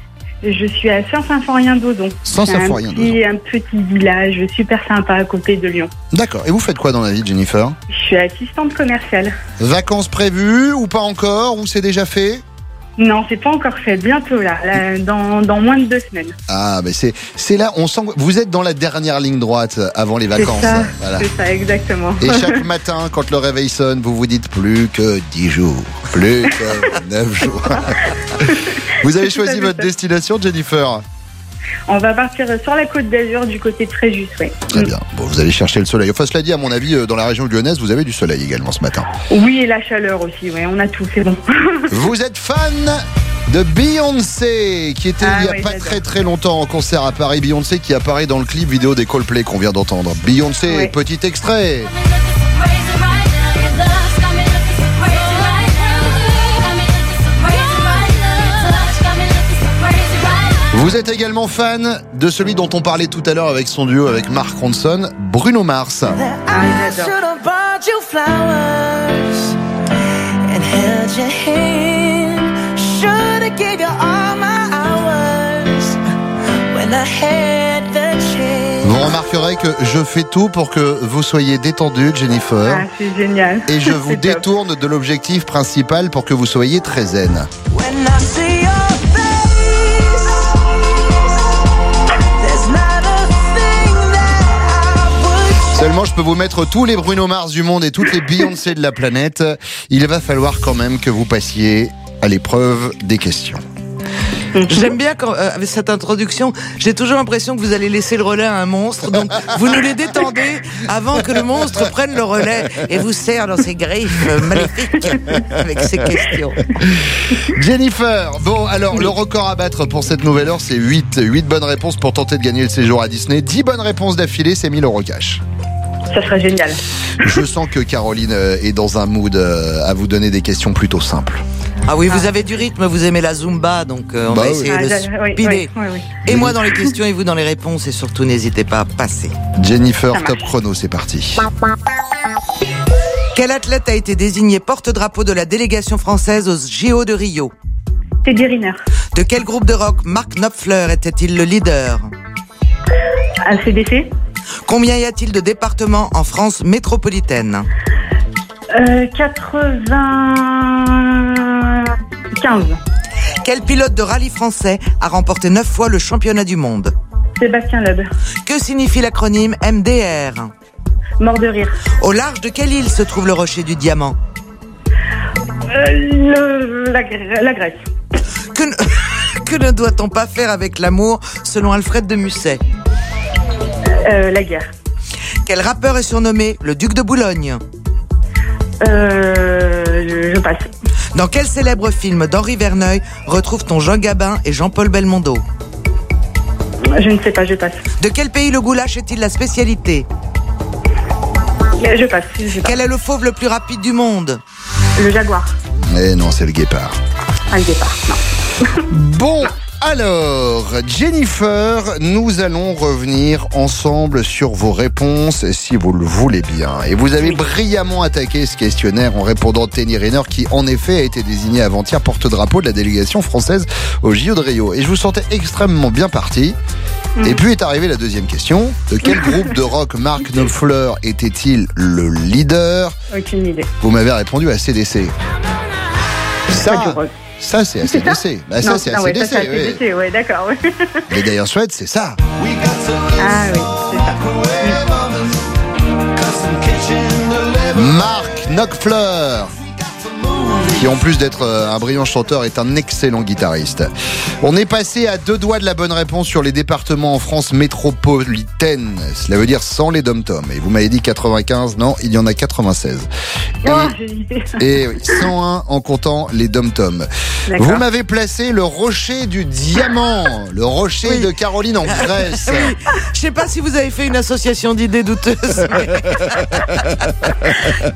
Je suis à un petit, un petit village super sympa à côté de Lyon. D'accord. Et vous faites quoi dans la vie Jennifer? Je suis assistante commerciale. Vacances prévues ou pas encore? Ou c'est déjà fait? Non, c'est pas encore fait. Bientôt là, là, dans, dans moins de deux semaines. Ah, mais c'est c'est là, on sent vous êtes dans la dernière ligne droite avant les C'est vacances. ça, Voilà. c'est ça, exactement. Et chaque matin, quand le réveil sonne, vous vous dites plus que 10 jours, plus que 9 jours. vous avez choisi votre ça. destination, Jennifer? On va partir sur la côte d'Azur du côté de Fréjus, oui. Très bien. Bon, vous allez chercher le soleil. Enfin, cela dit, à mon avis, euh, dans la région lyonnaise, vous avez du soleil également ce matin. Oui, et la chaleur aussi, oui, on a tout, c'est bon. Vous êtes fan de Beyoncé, qui était Ah il y a oui, pas très très longtemps en concert à Paris. Beyoncé qui apparaît dans le clip vidéo des Coldplay qu'on vient d'entendre. Beyoncé, Oui. petit extrait. Vous êtes également fan de celui dont on parlait tout à l'heure avec son duo avec Mark Ronson, Bruno Mars. J'adore. bought you flowers and held your hand. Should have gave you all my hours when I had the chance. Vous remarquerez que je fais tout pour que vous soyez détendu, Jennifer. Ah, c'est génial. Et je vous top. détourne de l'objectif principal pour que vous soyez très zen. When I see your je peux vous mettre tous les Bruno Mars du monde et toutes les Beyoncé de la planète. Il va falloir quand même que vous passiez à l'épreuve des questions. J'aime bien quand, euh, avec cette introduction, j'ai toujours l'impression que vous allez laisser le relais à un monstre. Donc, vous nous les détendez avant que le monstre prenne le relais et vous serre dans ses griffes maléfiques avec ses questions. Jennifer, bon, alors le record à battre pour cette nouvelle heure, c'est 8. 8 bonnes réponses pour tenter de gagner le séjour à Disney. 10 bonnes réponses d'affilée, c'est 1000 euros cash. Ça serait génial. Je sens que Caroline euh, est dans un mood euh, à vous donner des questions plutôt simples. Ah oui, vous avez du rythme, vous aimez la Zumba, donc euh, on Bah va essayer Ah, de j'a- oui, speeder. oui, oui, oui. Et moi dans les questions et vous dans les réponses et surtout n'hésitez pas à passer. Jennifer, top chrono, c'est parti. Quel athlète a été désigné porte-drapeau de la délégation française aux JO de Rio? Teddy Riner. De quel groupe de rock Mark Knopfler était-il le leader? ACDC. Combien y a-t-il de départements en France métropolitaine Euh, 95. Quel pilote de rallye français a remporté 9 fois le championnat du monde Sébastien Loeb. Que signifie l'acronyme MDR Mort de rire. Au large de quelle île se trouve le rocher du diamant Euh, le- la, Gr- la Grèce. Que ne doit-on pas faire avec l'amour selon Alfred de Musset Euh, la guerre. Quel rappeur est surnommé le duc de Boulogne? Euh, je, je passe. Dans quel célèbre film d'Henri Verneuil retrouve-t-on Jean Gabin et Jean-Paul Belmondo? Je ne sais pas, je passe. De quel pays le goulash est-il la spécialité? Euh, Je passe. Je passe. Quel est le fauve le plus rapide du monde? Le jaguar. Mais non, c'est le guépard. Ah, le départ. Non. Bon, alors, Jennifer, nous allons revenir ensemble sur vos réponses, si vous le voulez bien. Et vous avez brillamment attaqué ce questionnaire en répondant Tenny Rayner, qui en effet a été désigné avant-hier porte-drapeau de la délégation française au JO de Rio. Et je vous sentais extrêmement bien parti. Mm. Et puis est arrivée la deuxième question. De quel groupe de rock Mark Knopfler était-il le leader? Aucune idée. Vous m'avez répondu à CDC. Ça, rock. Ça c'est ACDC. Bah, ça, c'est ouais, ACDC. ça, c'est oui. Ouais, d'accord. ouais. Les Dire Straits, c'est ça. Ah oui, c'est ça. Mark Knopfler qui en plus d'être euh, un brillant chanteur est un excellent guitariste. On est passé à deux doigts de la bonne réponse sur les départements en France métropolitaine. Cela veut dire sans les dom-toms. Et vous m'avez dit 95, non, il y en a 96. Oh, j'ai hésité. Et oui, 101 en comptant les dom-toms. Vous m'avez placé le rocher du diamant, le rocher Oui. de Caroline en Grèce. Oui. Je sais pas si vous avez fait une association d'idées douteuses, mais...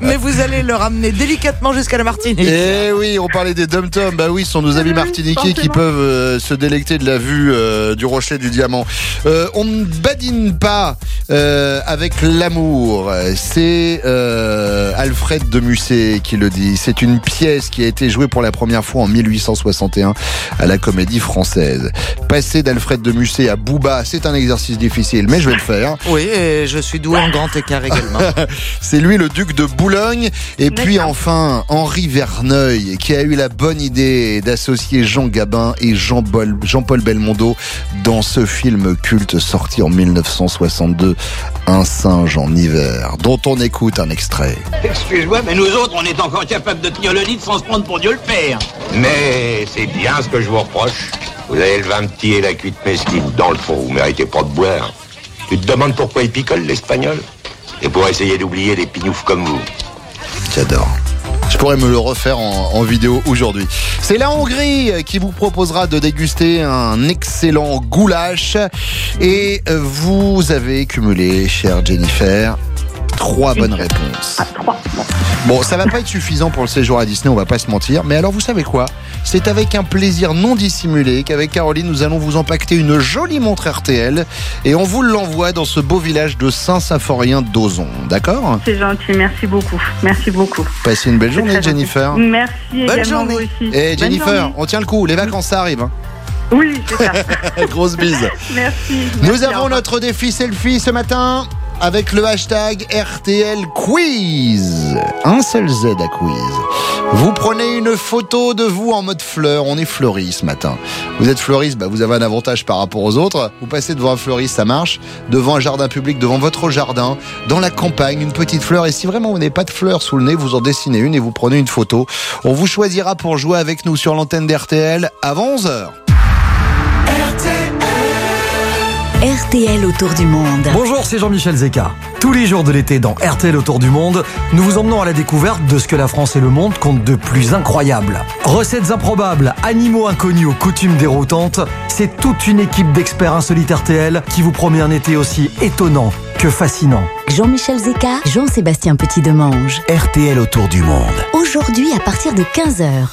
mais vous allez le ramener délicatement jusqu'à la Martinique. Eh oui, on parlait des dom toms Bah oui, ce sont nos amis martiniquais qui peuvent euh, se délecter de la vue euh, du rocher du diamant. Euh, on ne badine pas euh, avec l'amour. C'est euh, Alfred de Musset qui le dit. C'est une pièce qui a été jouée pour la première fois en 1861 à la Comédie Française. Passer d'Alfred de Musset à Booba, c'est un exercice difficile, mais je vais le faire. Oui, et je suis doué en grand écart également. C'est lui le duc de Boulogne. Et puis enfin, Henri Verneuil, qui a eu la bonne idée d'associer Jean Gabin et Jean-Paul Jean-Paul Belmondo dans ce film culte sorti en 1962, Un singe en hiver, dont on écoute un extrait. Excuse-moi, mais nous autres, on est encore capables de tenir le lit sans se prendre pour Dieu le Père. Mais c'est bien ce que je vous reproche. Vous avez le vin petit et la cuite mesquine. Dans le fond, vous méritez pas de boire. Tu te demandes pourquoi il picole, l'espagnol? Et pour essayer d'oublier des pignoufs comme vous. J'adore. Je pourrais me le refaire en, vidéo aujourd'hui. C'est la Hongrie qui vous proposera de déguster un excellent goulash. Et vous avez cumulé, chère Jennifer, trois bonnes réponses. Bon, ça va pas être suffisant pour le séjour à Disney, on va pas se mentir. Mais alors, vous savez quoi? C'est avec un plaisir non dissimulé qu'avec Caroline, nous allons vous empaqueter une jolie montre RTL et on vous l'envoie dans ce beau village de Saint-Symphorien d'Ozon. D'accord? C'est gentil, merci beaucoup. Merci beaucoup. Passez une belle journée, gentil. Jennifer. Merci Bonne également journée. vous aussi. Et Bonne Jennifer, journée. on tient le coup, les vacances ça arrive. hein. Oui, c'est ça. Grosse bise. merci. Nous merci, avons notre défi selfie ce matin avec le hashtag RTL Quiz. Un seul Z à quiz. Vous prenez une photo de vous en mode fleur. On est fleuriste ce matin. Vous êtes fleuriste, bah vous avez un avantage par rapport aux autres. Vous passez devant un fleuriste, ça marche. Devant un jardin public, devant votre jardin, dans la campagne, une petite fleur. Et si vraiment vous n'avez pas de fleur sous le nez, vous en dessinez une et vous prenez une photo. On vous choisira pour jouer avec nous sur l'antenne d'RTL avant 11h. RTL autour du monde. Bonjour, c'est Jean-Michel Zeka. Tous les jours de l'été dans RTL autour du monde, nous vous emmenons à la découverte de ce que la France et le monde comptent de plus incroyable. Recettes improbables, animaux inconnus aux coutumes déroutantes, c'est toute une équipe d'experts insolites RTL qui vous promet un été aussi étonnant que fascinant. Jean-Michel Zeka, Jean-Sébastien Petit-Demange. RTL autour du monde. Aujourd'hui à partir de 15h.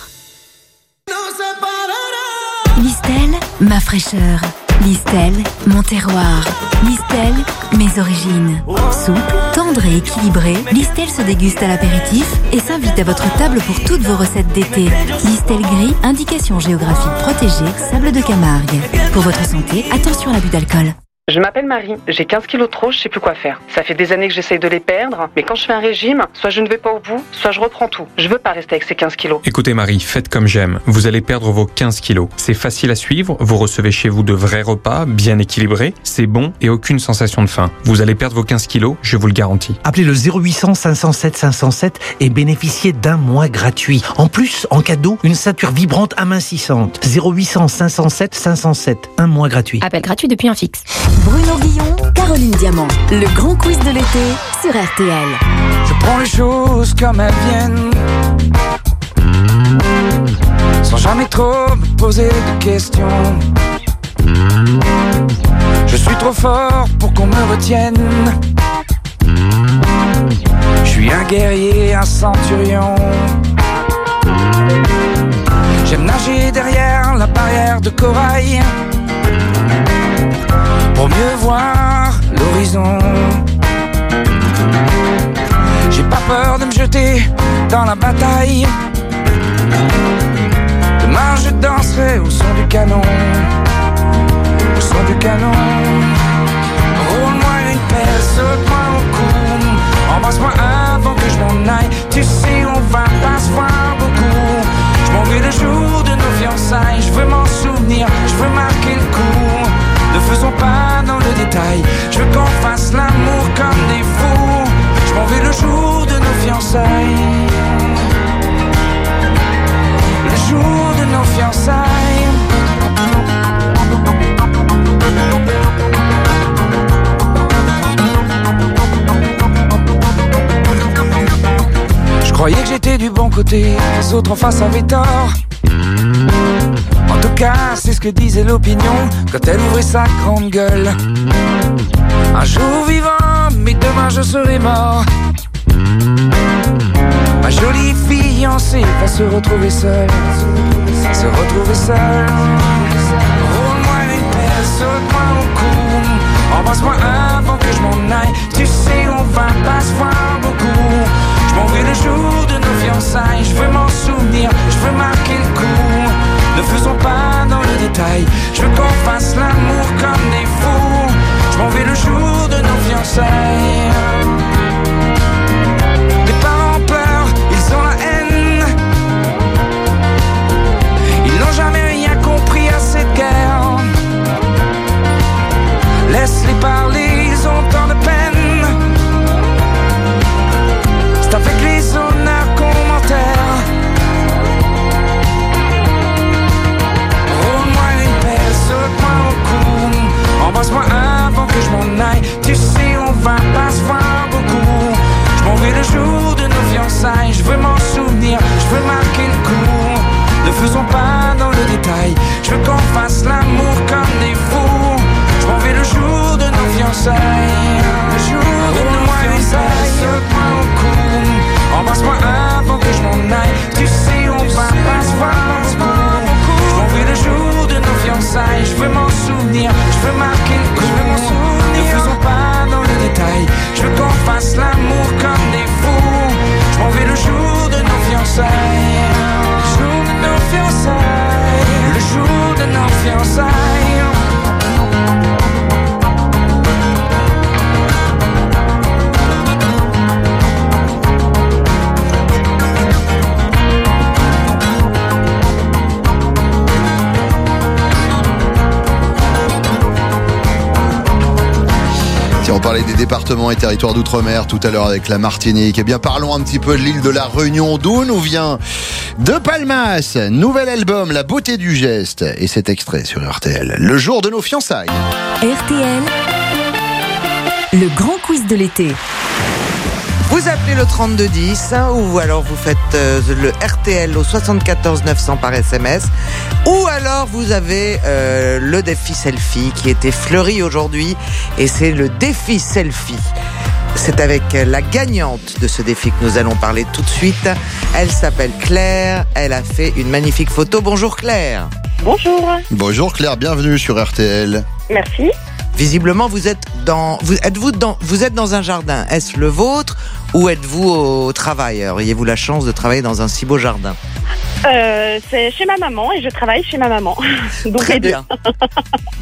Listel, ma fraîcheur. Listel, mon terroir. Listel, mes origines. Souple, tendre et équilibré, Listel se déguste à l'apéritif et s'invite à votre table pour toutes vos recettes d'été. Listel gris, indication géographique protégée, sable de Camargue. Pour votre santé, attention à l'abus d'alcool. Je m'appelle Marie, j'ai 15 kilos de trop, je sais plus quoi faire. Ça fait des années que j'essaye de les perdre, mais quand je fais un régime, soit je ne vais pas au bout, soit je reprends tout. Je veux pas rester avec ces 15 kilos. Écoutez Marie, faites comme j'aime. Vous allez perdre vos 15 kilos. C'est facile à suivre, vous recevez chez vous de vrais repas, bien équilibrés, c'est bon et aucune sensation de faim. Vous allez perdre vos 15 kilos, je vous le garantis. Appelez le 0800 507 507 et bénéficiez d'un mois gratuit. En plus, en cadeau, une ceinture vibrante amincissante. 0800 507 507. Un mois gratuit. Appel gratuit depuis un fixe. Bruno Guillon, Caroline Diamant. Le grand quiz de l'été sur RTL. Je prends les choses comme elles viennent. Sans jamais trop me poser de questions. Je suis trop fort pour qu'on me retienne. Je suis un guerrier, un centurion. J'aime nager derrière la barrière de corail. Pour mieux voir l'horizon. J'ai pas peur de me jeter dans la bataille. Demain je danserai au son du canon. Au son du canon. Roule-moi une pelle, saute-moi au cou. Embrasse-moi avant que je m'en aille. Tu sais, on va pas se voir beaucoup. Je m'en vais le jour de nos fiançailles. Je veux m'en souvenir, je veux marquer le coup. Ne faisons pas dans le détail. Je veux qu'on fasse l'amour comme des fous. Je m'en vais le jour de nos fiançailles. Le jour de nos fiançailles. Je croyais que j'étais du bon côté, les autres en face avaient tort. C'est ce que disait l'opinion quand elle ouvrait sa grande gueule. Un jour vivant, mais demain je serai mort. Ma jolie fiancée va se retrouver seule, se retrouver seule. Roule-moi une pelle, saute-moi au cou, embrasse-moi avant que je m'en aille. Tu sais, on va pas se voir beaucoup. Je m'en vais le jour de nos fiançailles, je veux m'en souvenir, je veux marquer le coup. Ne faisons pas dans le détail, je veux qu'on fasse l'amour comme des fous. Je m'en vais le jour de nos fiançailles. Mes parents pleurent, ils ont la haine. Ils n'ont jamais rien compris à cette guerre. Laisse-les parler, ils ont tant de peine. C'est avec les honneurs Embrasse-moi avant que je m'en aille. Tu sais, on va pas se voir beaucoup. Je m'en vais le jour de nos fiançailles. Je veux m'en souvenir, je veux marquer le coup. Ne faisons pas dans le détail. Je veux qu'on fasse l'amour comme des fous. Je m'en vais le jour de nos fiançailles. Le jour de nos fiançailles. Saute-moi au cou. Embrasse-moi avant que je m'en aille. Tu sais, on va pas se voir beaucoup. Je veux m'en souvenir, je veux marquer le coup. Ne faisons pas dans le détail. Je veux qu'on fasse l'amour comme des fous. Je m'en vais le jour de nos fiançailles. Le jour de nos fiançailles. Le jour de nos fiançailles. On parlait des départements et territoires d'outre-mer tout à l'heure avec la Martinique, eh bien parlons un petit peu de l'île de la Réunion, d'où nous vient De Palmas, nouvel album La beauté du geste, et cet extrait sur RTL, le jour de nos fiançailles. RTL, le grand quiz de l'été. Vous appelez le 3210 hein, ou alors vous faites euh, le RTL au 74 900 par SMS ou alors vous avez euh, le défi selfie qui était fleuri aujourd'hui et c'est le défi selfie. C'est avec la gagnante de ce défi que nous allons parler tout de suite. Elle s'appelle Claire, elle a fait une magnifique photo. Bonjour Claire. Bonjour. Bonjour Claire, bienvenue sur RTL. Merci. Visiblement, vous êtes dans, vous êtes-vous dans, vous êtes dans un jardin. Est-ce le vôtre ou êtes-vous au travail? Auriez-vous la chance de travailler dans un si beau jardin? Euh, c'est chez ma maman et je travaille chez ma maman. Donc Très bien.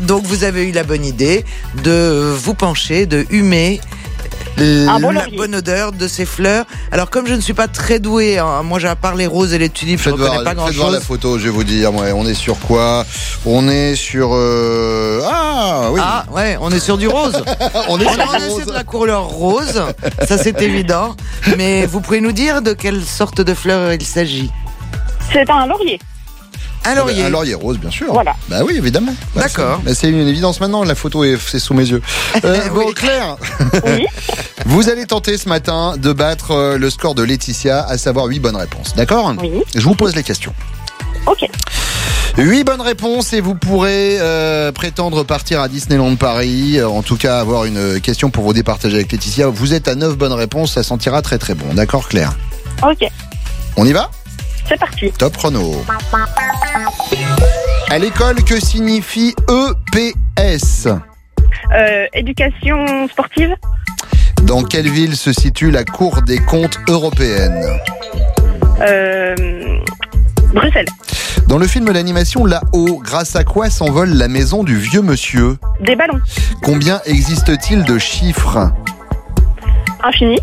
Donc vous avez eu la bonne idée de vous pencher, de humer bon la laurier. bonne odeur de ces fleurs. Alors comme je ne suis pas très douée, hein, moi j'ai à part les roses et les tulipes, je ne voir, pas grand faites voir la chose. photo, je vais vous dire. Ouais, on est sur quoi? On est sur. euh, Ah oui. Ah ouais, on est sur du rose. On est sur est rose. sur de la couleur rose, ça c'est évident. Mais vous pouvez nous dire de quelle sorte de fleur il s'agit? C'est un laurier. Un laurier. Un laurier rose, bien sûr. Voilà. Bah oui, évidemment. Bah, D'accord. c'est- bah, C'est une évidence maintenant, la photo est, c'est sous mes yeux. Euh, bon, Claire, Oui. vous allez tenter ce matin de battre euh, le score de Laetitia, à savoir 8 bonnes réponses. D'accord Oui. Je vous pose les questions. Ok. 8 bonnes réponses et vous pourrez euh, prétendre partir à Disneyland Paris. En tout cas, avoir une question pour vous départager avec Laetitia. Vous êtes à 9 bonnes réponses, ça sentira très très bon. D'accord, Claire Ok. On y va? C'est parti. Top chrono. À l'école, que signifie EPS Euh, éducation sportive. Dans quelle ville se situe la Cour des comptes européenne? Euh, Bruxelles. Dans le film d'animation Là-haut, grâce à quoi s'envole la maison du vieux monsieur? Des ballons. Combien existe-t-il de chiffres? Infini.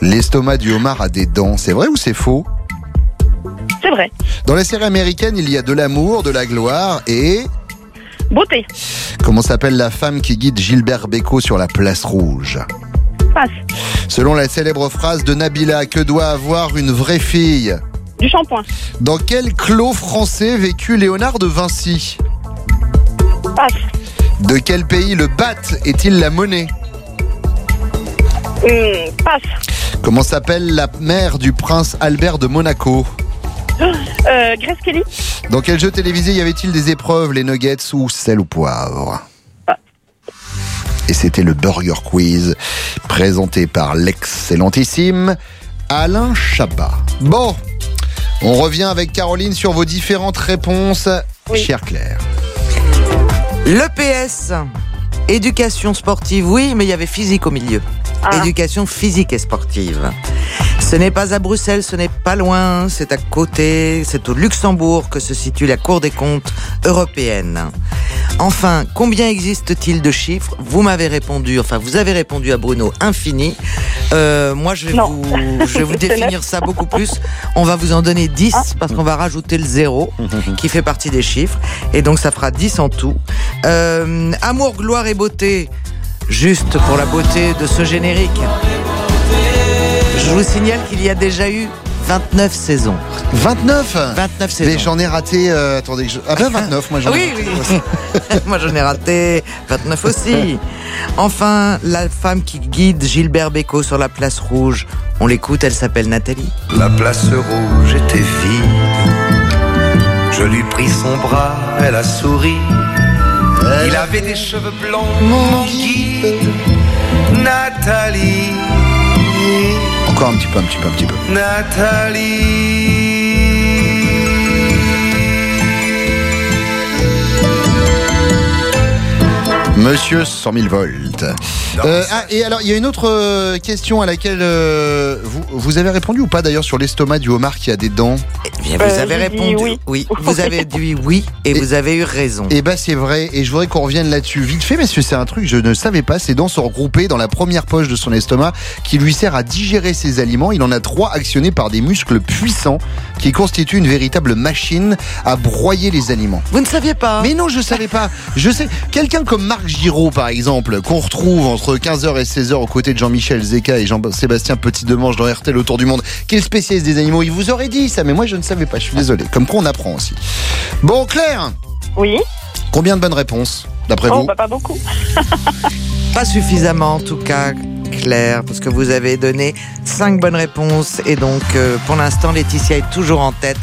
L'estomac du homard a des dents, c'est vrai ou c'est faux? C'est vrai. Dans la série américaine, il y a de l'amour, de la gloire et... Beauté. Comment s'appelle la femme qui guide Gilbert Bécaud sur la place rouge? Passe. Selon la célèbre phrase de Nabila, que doit avoir une vraie fille? Du shampoing. Dans quel clos français vécut Léonard de Vinci? Passe. De quel pays le bat est-il la monnaie? Hum, passe. Comment s'appelle la mère du prince Albert de Monaco? Euh, Grace Kelly Dans quel jeu télévisé y avait-il des épreuves, les nuggets ou sel ou poivre Et c'était le Burger Quiz, présenté par l'excellentissime Alain Chabat. Bon, on revient avec Caroline sur vos différentes réponses, chère Claire. L'EPS, éducation sportive, oui, mais il y avait physique au milieu. Éducation physique et sportive. Ce n'est pas à Bruxelles, ce n'est pas loin, c'est à côté, c'est au Luxembourg que se situe la Cour des comptes européenne. Enfin, combien existe-t-il de chiffres? Vous m'avez répondu, enfin vous avez répondu à Bruno, infini. Euh, moi je vais, vous, je vais vous définir ça beaucoup plus. On va vous en donner 10 parce qu'on va rajouter le zéro qui fait partie des chiffres. Et donc ça fera 10 en tout. Euh, amour, gloire et beauté, juste pour la beauté de ce générique. Je vous signale qu'il y a déjà eu 29 saisons. 29 29 saisons. Mais j'en ai raté. euh, attendez, que je... ah ben 29, moi j'en ai Oui, oui. Moi j'en ai raté 29 aussi. Enfin, la femme qui guide Gilbert Bécaud sur la place rouge. On l'écoute, elle s'appelle Nathalie. La place rouge était vide. Je lui pris son bras, elle a souri. Il avait des cheveux blancs, mon guide, Nathalie, Encore un petit peu, un petit peu, un petit peu. Monsieur 100 000 volts. Euh, ah, et alors, il y a une autre euh, question à laquelle euh, vous, vous avez répondu ou pas d'ailleurs sur l'estomac du homard qui a des dents? Eh bien, vous avez répondu oui. Vous avez dit oui et, vous avez eu raison. Eh ben c'est vrai, et je voudrais qu'on revienne là-dessus vite fait, parce que c'est un truc que je ne savais pas. Ses dents sont regroupées dans la première poche de son estomac, qui lui sert à digérer ses aliments. Il en a trois actionnés par des muscles puissants, qui constituent une véritable machine à broyer les aliments. Vous ne saviez pas Mais non, je savais pas. Je sais. Quelqu'un comme Marc Giraud, par exemple, qu'on retrouve entre 15h et 16h aux côtés de Jean-Michel Zeka et Jean-Sébastien Petit-Demange dans RTL Autour du Monde, qui est le spécialiste des animaux, il vous aurait dit ça, mais moi je ne savais pas. Je suis désolé. Comme quoi on apprend aussi. Bon, Claire. Oui. Combien de bonnes réponses, d'après Oh, vous bah, pas beaucoup. Pas suffisamment en tout cas, Claire, parce que vous avez donné 5 bonnes réponses. Et donc, euh, pour l'instant, Laetitia est toujours en tête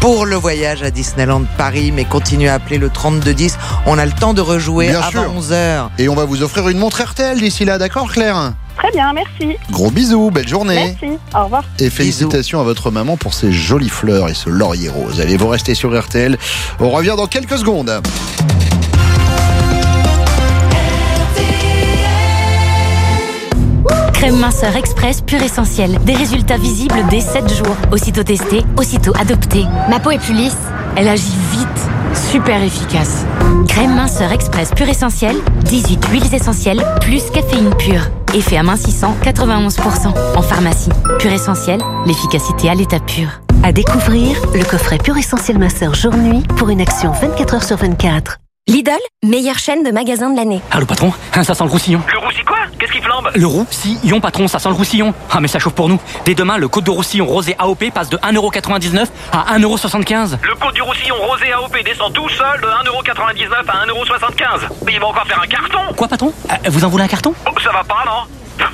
pour le voyage à Disneyland Paris. Mais continuez à appeler le 3210. On a le temps de rejouer Bien avant sûr. 11h. Et on va vous offrir une montre RTL d'ici là, d'accord Claire? Très bien, merci. Gros bisous, belle journée. Merci. Au revoir. Et félicitations à votre maman pour ces jolies fleurs et ce laurier rose. Allez, vous restez sur RTL. On revient dans quelques secondes. Crème minceur express pure essentielle. Des résultats visibles dès 7 jours. Aussitôt testé, aussitôt adopté. Ma peau est plus lisse. Elle agit vite. Super efficace. Crème minceur express pure essentielle. 18 huiles essentielles plus caféine pure. Effet amincissant 91%. En pharmacie. Pure essentielle, l'efficacité à l'état pur. À découvrir le coffret Pur Essentiel Masseur jour-nuit pour une action 24 heures sur 24. Lidl, meilleure chaîne de magasins de l'année. Allô patron, hein, ça sent le roussillon. Le roussi quoi? Qu'est-ce qui flambe? Le roussillon patron, ça sent le roussillon. Ah mais ça chauffe pour nous. Dès demain, le code de roussillon rosé AOP passe de 1,99€ à 1,75€. Le code du roussillon rosé AOP descend tout seul de 1,99€ à 1,75€. Mais il va encore faire un carton Quoi patron? Euh, Vous en voulez un carton? Oh, Ça va pas, non?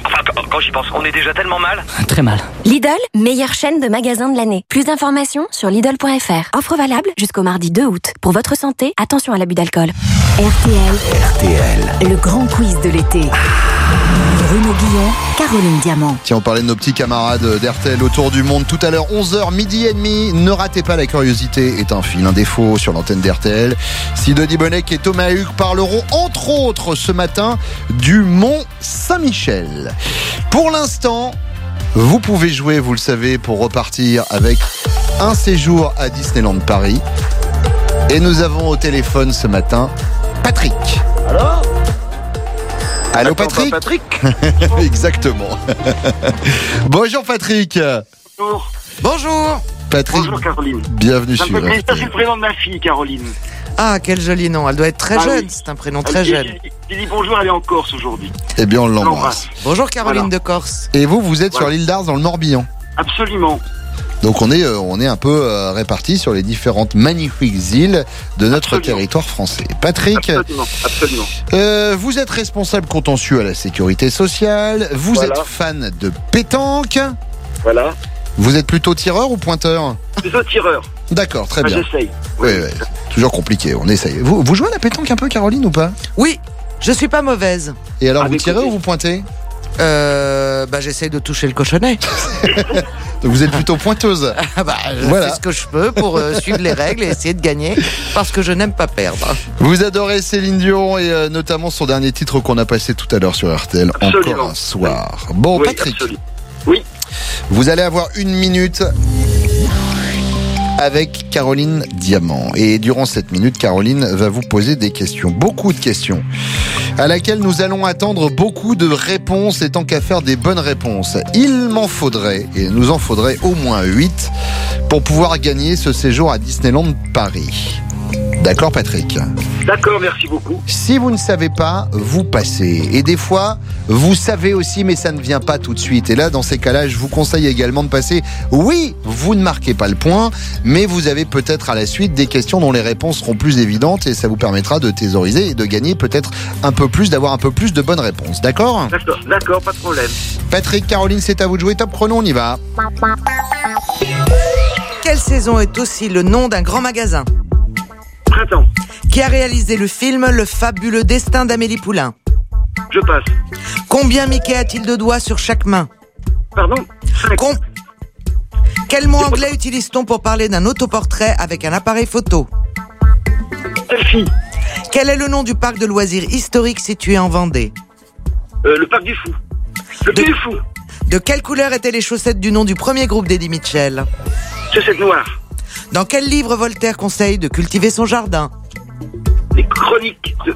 Enfin, quand- j'y pense, on est déjà tellement mal. Très mal. Lidl, meilleure chaîne de magasins de l'année. Plus d'informations sur Lidl.fr. Offre valable jusqu'au mardi 2 août. Pour votre santé, attention à l'abus d'alcool. RTL, RTL. le grand quiz de l'été. Bruno Guillon, Caroline Diamant. Tiens, on parlait de nos petits camarades d'RTL autour du monde tout à l'heure, 11h, midi et demi. Ne ratez pas, la curiosité est un fil, un défaut sur l'antenne d'RTL. Sidonie Bonnec et Thomas Hugues parleront entre autres ce matin du Mont Saint-Michel. Pour l'instant, vous pouvez jouer, vous le savez, pour repartir avec un séjour à Disneyland Paris. Et nous avons au téléphone ce matin Patrick. Alors? Allô Attends, Patrick? Patrick? Exactement. Bonjour Patrick. Bonjour. Bonjour. Patrick, Bonjour Caroline. bienvenue sur plaisir, c'est le prénom de ma fille, Caroline. Ah, quel joli nom. Elle doit être très Ah jeune. oui. C'est un prénom très Elle dit- jeune. J'ai dit bonjour, elle est en Corse aujourd'hui. Eh bien, on l'embrasse. Bonjour Caroline Voilà. de Corse. Et vous, vous êtes sur l'île d'Ars dans le Morbihan. Absolument. Donc on est, euh, on est un peu euh, répartis sur les différentes magnifiques îles de notre Absolument. territoire français. Patrick, Absolument, absolument. euh, vous êtes responsable contentieux à la sécurité sociale, vous Voilà. êtes fan de pétanque, Voilà. vous êtes plutôt tireur ou pointeur Plutôt tireur. D'accord, très Ah, bien. J'essaye. Oui, oui, toujours compliqué, on essaye. Vous, vous jouez à la pétanque un peu, Caroline, ou pas? Oui, je suis pas mauvaise. Et alors, Ah, vous tirez écoutez. ou vous pointez? Euh, bah, j'essaye de toucher le cochonnet. Donc vous êtes plutôt pointeuse. Ah bah, je Voilà. fais ce que je peux pour euh, suivre les règles et essayer de gagner parce que je n'aime pas perdre. Vous adorez Céline Dion et euh, notamment son dernier titre qu'on a passé tout à l'heure sur RTL, Absolument. Encore un soir. Bon, Oui, Patrick, absolument. Oui. vous allez avoir une minute avec Caroline Diamant. Et durant cette minute, Caroline va vous poser des questions, beaucoup de questions, à laquelle nous allons attendre beaucoup de réponses et tant qu'à faire des bonnes réponses. Il m'en faudrait, et nous en faudrait au moins 8 pour pouvoir gagner ce séjour à Disneyland Paris. D'accord Patrick D'accord, merci beaucoup. si vous ne savez pas, vous passez. Et des fois, vous savez aussi, mais ça ne vient pas tout de suite. Et là, dans ces cas-là, je vous conseille également de passer. Oui, vous ne marquez pas le point, mais vous avez peut-être à la suite des questions dont les réponses seront plus évidentes et ça vous permettra de thésauriser et de gagner peut-être un peu plus, d'avoir un peu plus de bonnes réponses. D'accord? D'accord, d'accord, pas de problème. Patrick, Caroline, c'est à vous de jouer. Top chrono, on y va. Quelle saison est aussi le nom d'un grand magasin? Printemps. Qui a réalisé le film Le fabuleux destin d'Amélie Poulain Je passe. Combien Mickey a-t-il de doigts sur chaque main Pardon? Com- Quel mot anglais utilise-t-on pour parler d'un autoportrait avec un appareil photo? Selfie. Quel est le nom du parc de loisirs historique situé en Vendée? Euh, le parc du fou. Le De- du fou. De quelle couleur étaient les chaussettes du nom du premier groupe d'Eddie Mitchell? Chaussette noire. Dans quel livre Voltaire conseille de cultiver son jardin Les chroniques de...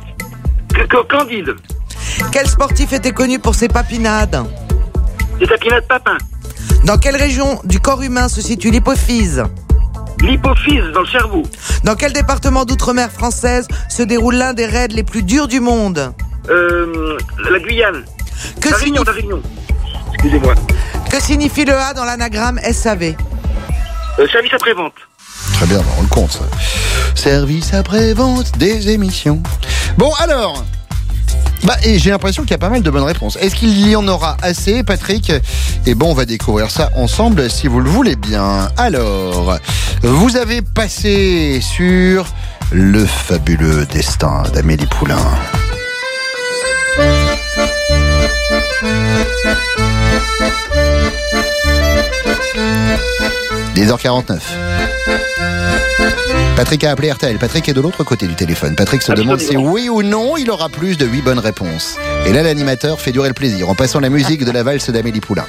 Candide. Quel sportif était connu pour ses papinades Des tapinades papin. Dans quelle région du corps humain se situe l'hypophyse L'hypophyse dans le cerveau. Dans quel département d'outre-mer française se déroule l'un des raids les plus durs du monde Euh, la Guyane. Que la Réunion, signifie- la Réunion. Excusez-moi. Que signifie le A dans l'anagramme SAV Euh, service après-vente. Très bien, bah, on le compte. Service après-vente des émissions. Bon, alors. Bah, et j'ai l'impression qu'il y a pas mal de bonnes réponses. Est-ce qu'il y en aura assez, Patrick? Eh bon, on va découvrir ça ensemble si vous le voulez bien. Alors, vous avez passé sur le fabuleux destin d'Amélie Poulain. – 10h49. Patrick a appelé RTL. Patrick est de l'autre côté du téléphone. Patrick se demande si oui ou non il aura plus de 8 bonnes réponses. Et là, l'animateur fait durer le plaisir en passant la musique de la valse d'Amélie Poulain.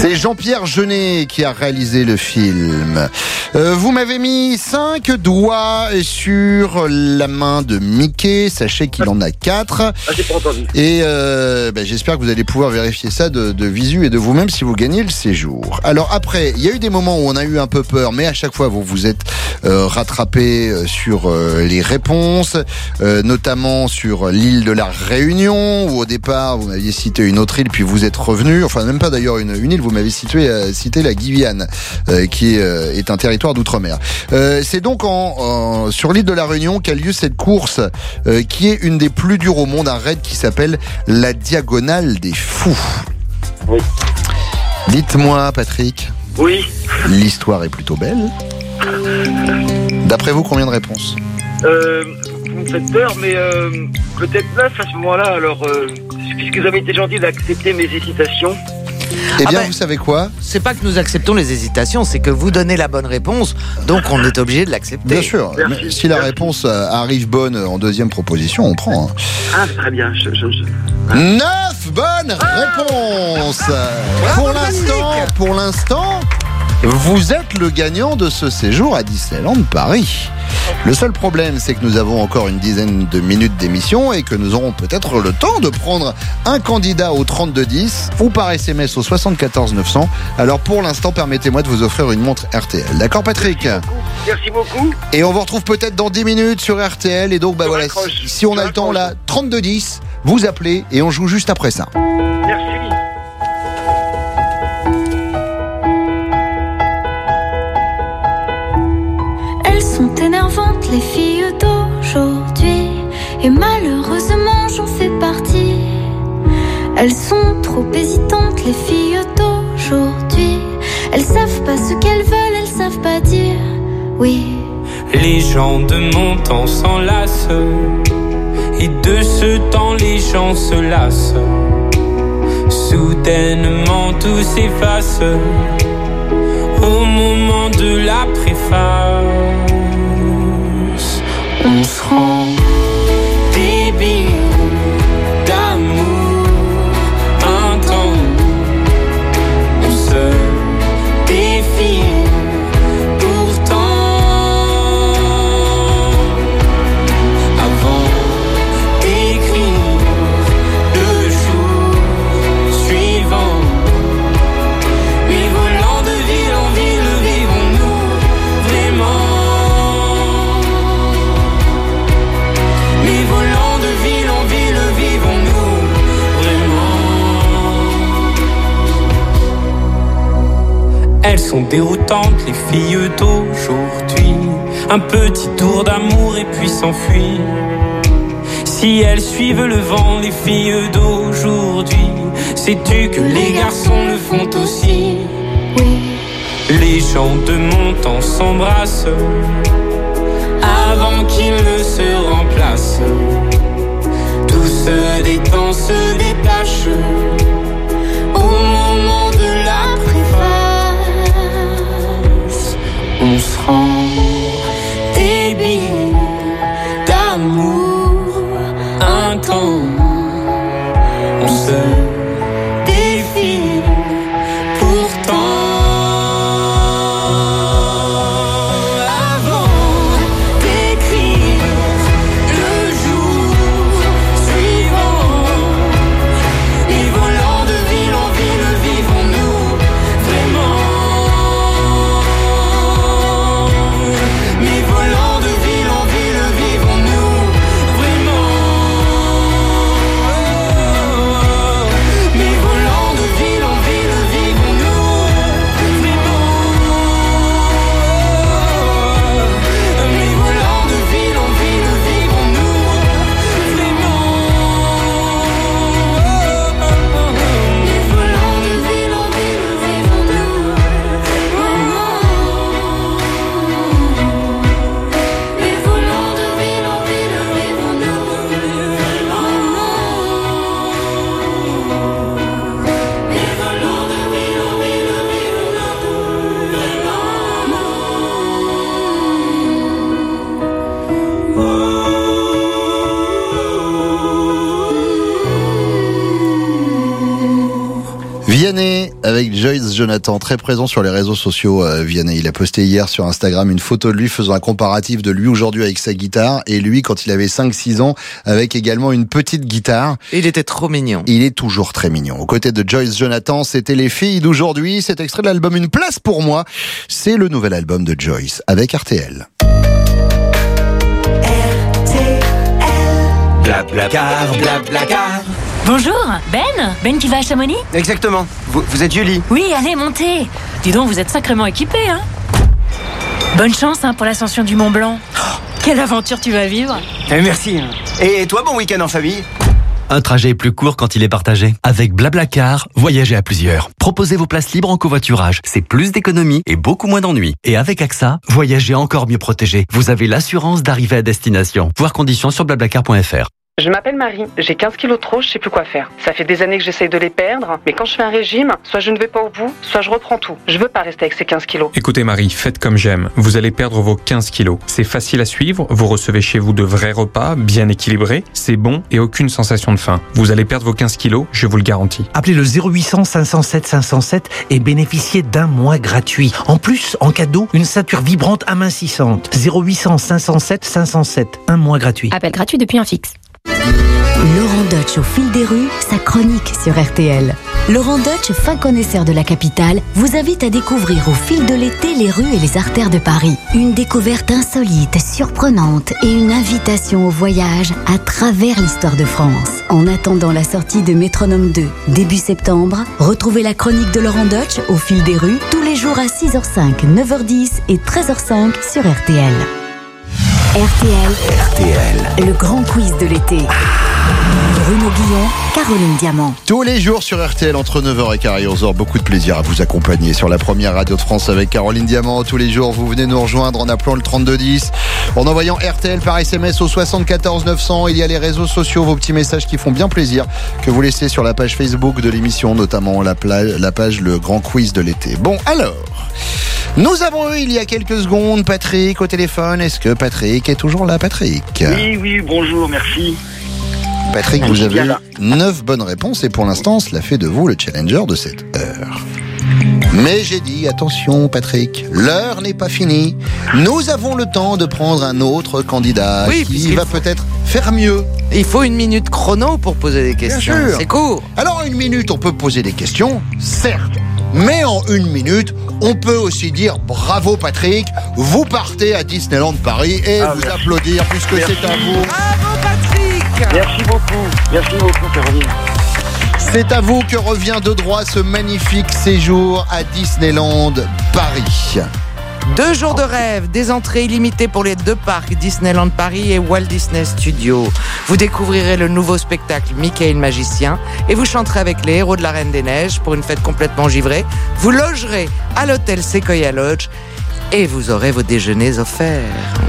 C'est Jean-Pierre Jeunet qui a réalisé le film. Euh, vous m'avez mis 5 doigts sur la main de Mickey. Sachez qu'il en a 4. Ah, j'ai pas entendu. Et euh, ben, j'espère que vous allez pouvoir vérifier ça de, de visu et de vous-même si vous gagnez le séjour. Alors après, il y a eu des moments où on a eu un peu peur, mais à chaque fois vous vous êtes euh, rattrapé euh, sur euh, les réponses, euh, notamment sur l'île de la Réunion, où au départ vous m'aviez cité une autre île, puis vous êtes revenu, enfin même pas d'ailleurs une, une île, vous m'avez situé, euh, cité la Guyane, euh, qui est, euh, est un territoire d'outre-mer. C'est donc en, en- sur l'île de la Réunion qu'a lieu cette course, qui est une des plus dures au monde, un raid qui s'appelle la Diagonale des Fous. Oui. Dites-moi, Patrick, Oui. l'histoire est plutôt belle. D'après vous, combien de réponses? Euh, vous me faites peur, mais euh, peut-être neuf à ce moment-là. Alors, euh, puisque vous avez été gentil d'accepter mes hésitations? Eh Ah bien, ben, vous savez quoi C'est pas que nous acceptons les hésitations, c'est que vous donnez la bonne réponse, donc on est obligé de l'accepter. Bien sûr. mais si la réponse euh, arrive bonne en deuxième proposition, on prend. hein. Ah, très bien. Je, je, je- Neuf bonnes réponses. Pour l'instant, pour l'instant, vous êtes le gagnant de ce séjour à Disneyland Paris. Le seul problème, c'est que nous avons encore une dizaine de minutes d'émission et que nous aurons peut-être le temps de prendre un candidat au 3210 ou par SMS au 74 900. Alors pour l'instant, permettez-moi de vous offrir une montre RTL. D'accord, Patrick? Merci beaucoup. et on vous retrouve peut-être dans 10 minutes sur RTL. Et donc, bah Je voilà, raccroche. si, on Je a le temps là, 3210, vous appelez et on joue juste après ça. Merci. Les filles d'aujourd'hui. Et malheureusement, j'en fais partie. Elles sont trop hésitantes, les filles d'aujourd'hui. Elles savent pas ce qu'elles veulent, elles savent pas dire oui. Les gens de mon temps s'enlacent. Et de ce temps, les gens se lassent. Soudainement, tout s'efface. Au moment de la préface, on se rend Elles sont déroutantes, les filles d'aujourd'hui. Un petit tour d'amour et puis s'enfuir. Si elles suivent le vent, les filles d'aujourd'hui, sais-tu que les garçons le font aussi? Les gens de mon temps s'embrassent avant qu'ils ne se remplacent. Tout se détend, se détache On se rend Joyce Jonathan, très présent sur les réseaux sociaux. euh, Vianney, il a posté hier sur Instagram une photo de lui faisant un comparatif de lui aujourd'hui avec sa guitare et lui quand il avait 5-6 ans avec également une petite guitare. Il était trop mignon. Il est toujours très mignon. Aux côtés de Joyce Jonathan, c'était les filles d'aujourd'hui. Cet extrait de l'album Une place pour moi, c'est le nouvel album de Joyce avec RTL. Blablacar, blablacar. Bonjour, Ben Ben qui va à Chamonix Exactement. Vous, vous êtes Julie Oui, allez, montez Dis donc, vous êtes sacrément équipés, hein Bonne chance hein, pour l'ascension du Mont Blanc. Oh, quelle aventure tu vas vivre Eh, Merci. Et toi, bon week-end en famille Un trajet est plus court quand il est partagé. Avec Blablacar, voyagez à plusieurs. Proposez vos places libres en covoiturage. C'est plus d'économie et beaucoup moins d'ennuis. Et avec AXA, voyagez encore mieux protégé. Vous avez l'assurance d'arriver à destination. Voir conditions sur blablacar.fr. Je m'appelle Marie, j'ai 15 kilos de trop, je sais plus quoi faire. Ça fait des années que j'essaye de les perdre, mais quand je fais un régime, soit je ne vais pas au bout, soit je reprends tout. Je veux pas rester avec ces 15 kilos. Écoutez Marie, faites comme j'aime. Vous allez perdre vos 15 kilos. C'est facile à suivre, vous recevez chez vous de vrais repas, bien équilibrés, c'est bon et aucune sensation de faim. Vous allez perdre vos 15 kilos, je vous le garantis. Appelez le 0800 507 507 et bénéficiez d'un mois gratuit. En plus, en cadeau, une ceinture vibrante amincissante. 0800 507 507, un mois gratuit. Appel gratuit depuis un fixe. Laurent Deutsch au fil des rues, sa chronique sur RTL. Laurent Deutsch, fin connaisseur de la capitale, vous invite à découvrir au fil de l'été les rues et les artères de Paris. Une découverte insolite, surprenante et une invitation au voyage à travers l'histoire de France. En attendant la sortie de Métronome 2, début septembre, retrouvez la chronique de Laurent Deutsch au fil des rues tous les jours à 6h05, 9h10 et 13h05 sur RTL. RTL, RTL. le grand quiz de l'été. Bruno Guillon, Caroline Diamant. Tous les jours sur RTL entre 9h et 11h, beaucoup de plaisir à vous accompagner sur la première radio de France avec Caroline Diamant. Tous les jours, vous venez nous rejoindre en appelant le 3210, en envoyant RTL par SMS au 74 900. Il y a les réseaux sociaux, vos petits messages qui font bien plaisir que vous laissez sur la page Facebook de l'émission, notamment la page Le Grand Quiz de l'été. Bon, alors, nous avons eu il y a quelques secondes Patrick au téléphone. Est-ce que Patrick est toujours là, Patrick? Oui, oui, bonjour, merci. Patrick, vous avez eu là. 9 bonnes réponses et pour l'instant, cela fait de vous le challenger de cette heure. Mais j'ai dit, attention Patrick, l'heure n'est pas finie. Nous avons le temps de prendre un autre candidat Oui, qui va faut- peut-être faire mieux. Il faut une minute chrono pour poser des questions. Bien sûr. C'est court. Alors une minute, on peut poser des questions, certes. Mais en une minute, on peut aussi dire bravo Patrick, vous partez à Disneyland Paris et Ah, vous merci. applaudir puisque c'est à vous. Bravo Patrick Merci beaucoup, merci beaucoup, Caroline. C'est à vous que revient de droit ce magnifique séjour à Disneyland Paris. Deux jours de rêve, des entrées illimitées pour les deux parcs Disneyland Paris et Walt Disney Studios. Vous découvrirez le nouveau spectacle Mickey magicien et vous chanterez avec les héros de la Reine des Neiges pour une fête complètement givrée. Vous logerez à l'hôtel Sequoia Lodge et vous aurez vos déjeuners offerts.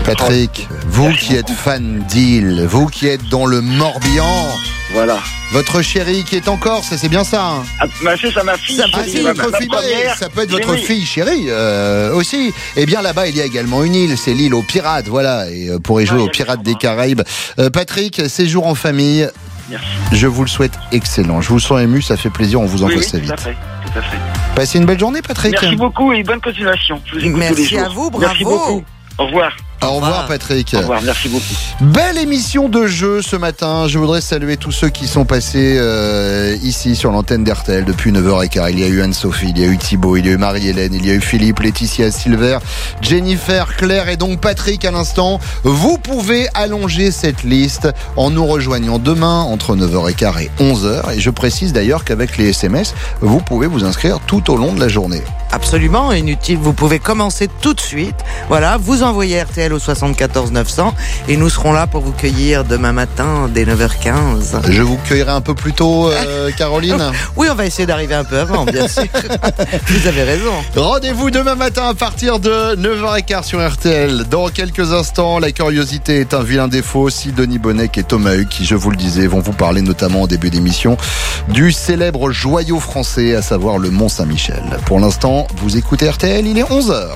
Patrick, vous qui êtes fan d'île, vous qui êtes dans le Morbihan, Voilà. votre chérie qui est en Corse, c'est bien ça hein Ah, c'est ça, ma fille. Ah c'est si, ma- votre ma fille, première. ça peut être votre mis. fille chérie euh, aussi. Eh bien là-bas, il y a également une île, c'est l'île aux pirates, voilà. Et euh, pour y jouer aux pirates des Caraïbes, Euh, Patrick, séjour en famille. Merci. Je vous le souhaite excellent. Je vous sens ému, ça fait plaisir. On vous envoie oui, ça vite. fait, tout à fait. Passez une belle journée, Patrick. Merci beaucoup et bonne continuation. Je vous écoute Merci à vous, Merci bravo. beaucoup. Au revoir. Au revoir, Patrick. Au revoir, merci beaucoup. Belle émission de jeu ce matin. Je voudrais saluer tous ceux qui sont passés euh, ici sur l'antenne d'RTL depuis 9h15. Il y a eu Anne-Sophie, il y a eu Thibaut, il y a eu Marie-Hélène, il y a eu Philippe, Laetitia, Silver, Jennifer, Claire et donc Patrick à l'instant. Vous pouvez allonger cette liste en nous rejoignant demain entre 9h15 et 11h. Et je précise d'ailleurs qu'avec les SMS, vous pouvez vous inscrire tout au long de la journée. Absolument inutile. Vous pouvez commencer tout de suite. Voilà, vous envoyez RTL au 74 900 et nous serons là pour vous cueillir demain matin dès 9h15. Je vous cueillerai un peu plus tôt, euh, Caroline. Oui, on va essayer d'arriver un peu avant, bien sûr. vous avez raison. Rendez-vous demain matin à partir de 9h15 sur RTL. Dans quelques instants, la curiosité est un vilain défaut. Sidonie Bonnec et Thomas Huck, qui, je vous le disais, vont vous parler notamment en début d'émission du célèbre joyau français, à savoir le Mont Saint-Michel. Pour l'instant, vous écoutez RTL, il est 11h.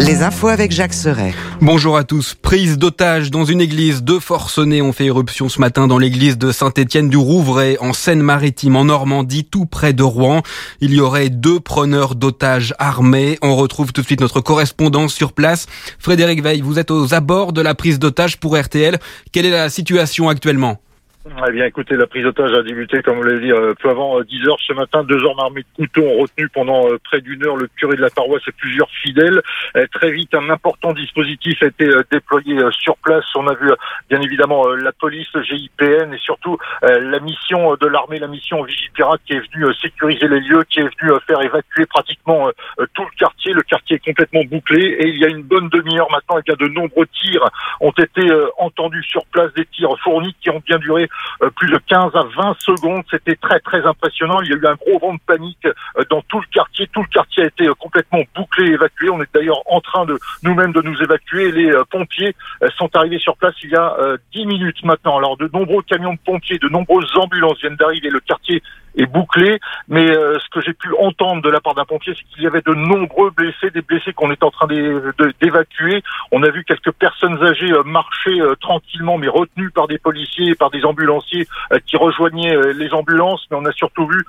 Les infos avec Jacques Serret. Bonjour à tous. Prise d'otage dans une église. Deux forcenés ont fait éruption ce matin dans l'église de Saint-Étienne du Rouvray, en Seine-Maritime, en Normandie, tout près de Rouen. Il y aurait deux preneurs d'otages armés. On retrouve tout de suite notre correspondant sur place. Frédéric Veil, vous êtes aux abords de la prise d'otage pour RTL. Quelle est la situation actuellement? Eh bien, écoutez, la prise d'otage a débuté, comme vous l'avez dit, euh, peu avant euh, 10 heures ce matin. Deux hommes armés de couteaux ont retenu pendant euh, près d'une heure le curé de la paroisse et plusieurs fidèles. Euh, très vite, un important dispositif a été euh, déployé euh, sur place. On a vu, euh, bien évidemment, euh, la police, le GIPN et surtout euh, la mission euh, de l'armée, la mission Vigipirate qui est venue euh, sécuriser les lieux, qui est venue euh, faire évacuer pratiquement euh, euh, tout le quartier. Le quartier est complètement bouclé et il y a une bonne demi-heure maintenant, et bien de nombreux tirs ont été euh, entendus sur place, des tirs fournis qui ont bien duré euh, plus de 15 à 20 secondes. C'était très très impressionnant. Il y a eu un gros vent de panique euh, dans tout le quartier. Tout le quartier a été euh, complètement bouclé, évacué. On est d'ailleurs en train de nous-mêmes de nous évacuer. Les euh, pompiers euh, sont arrivés sur place il y a euh, 10 minutes maintenant. Alors de nombreux camions de pompiers, de nombreuses ambulances viennent d'arriver. Le quartier est bouclé, mais euh, ce que j'ai pu entendre de la part d'un pompier, c'est qu'il y avait de nombreux blessés, des blessés qu'on est en train d'évacuer. On a vu quelques personnes âgées euh, marcher euh, tranquillement, mais retenues par des policiers et par des ambulanciers euh, qui rejoignaient les ambulances. Mais on a surtout vu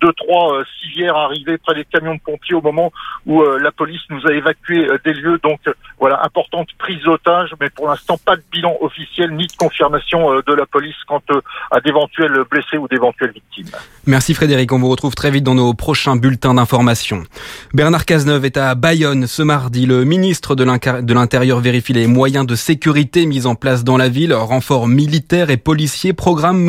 deux, trois civières arriver près des camions de pompiers au moment où la police nous a évacué des lieux. Donc voilà, importante prise d'otage, mais pour l'instant pas de bilan officiel ni de confirmation de la police quant à d'éventuels blessés ou d'éventuelles victimes. Merci Frédéric, on vous retrouve très vite dans nos prochains bulletins d'information. Bernard Cazeneuve est à Bayonne ce mardi. Le ministre de l'Intérieur vérifie les moyens de sécurité mis en place dans la ville, renfort militaire et policier, programme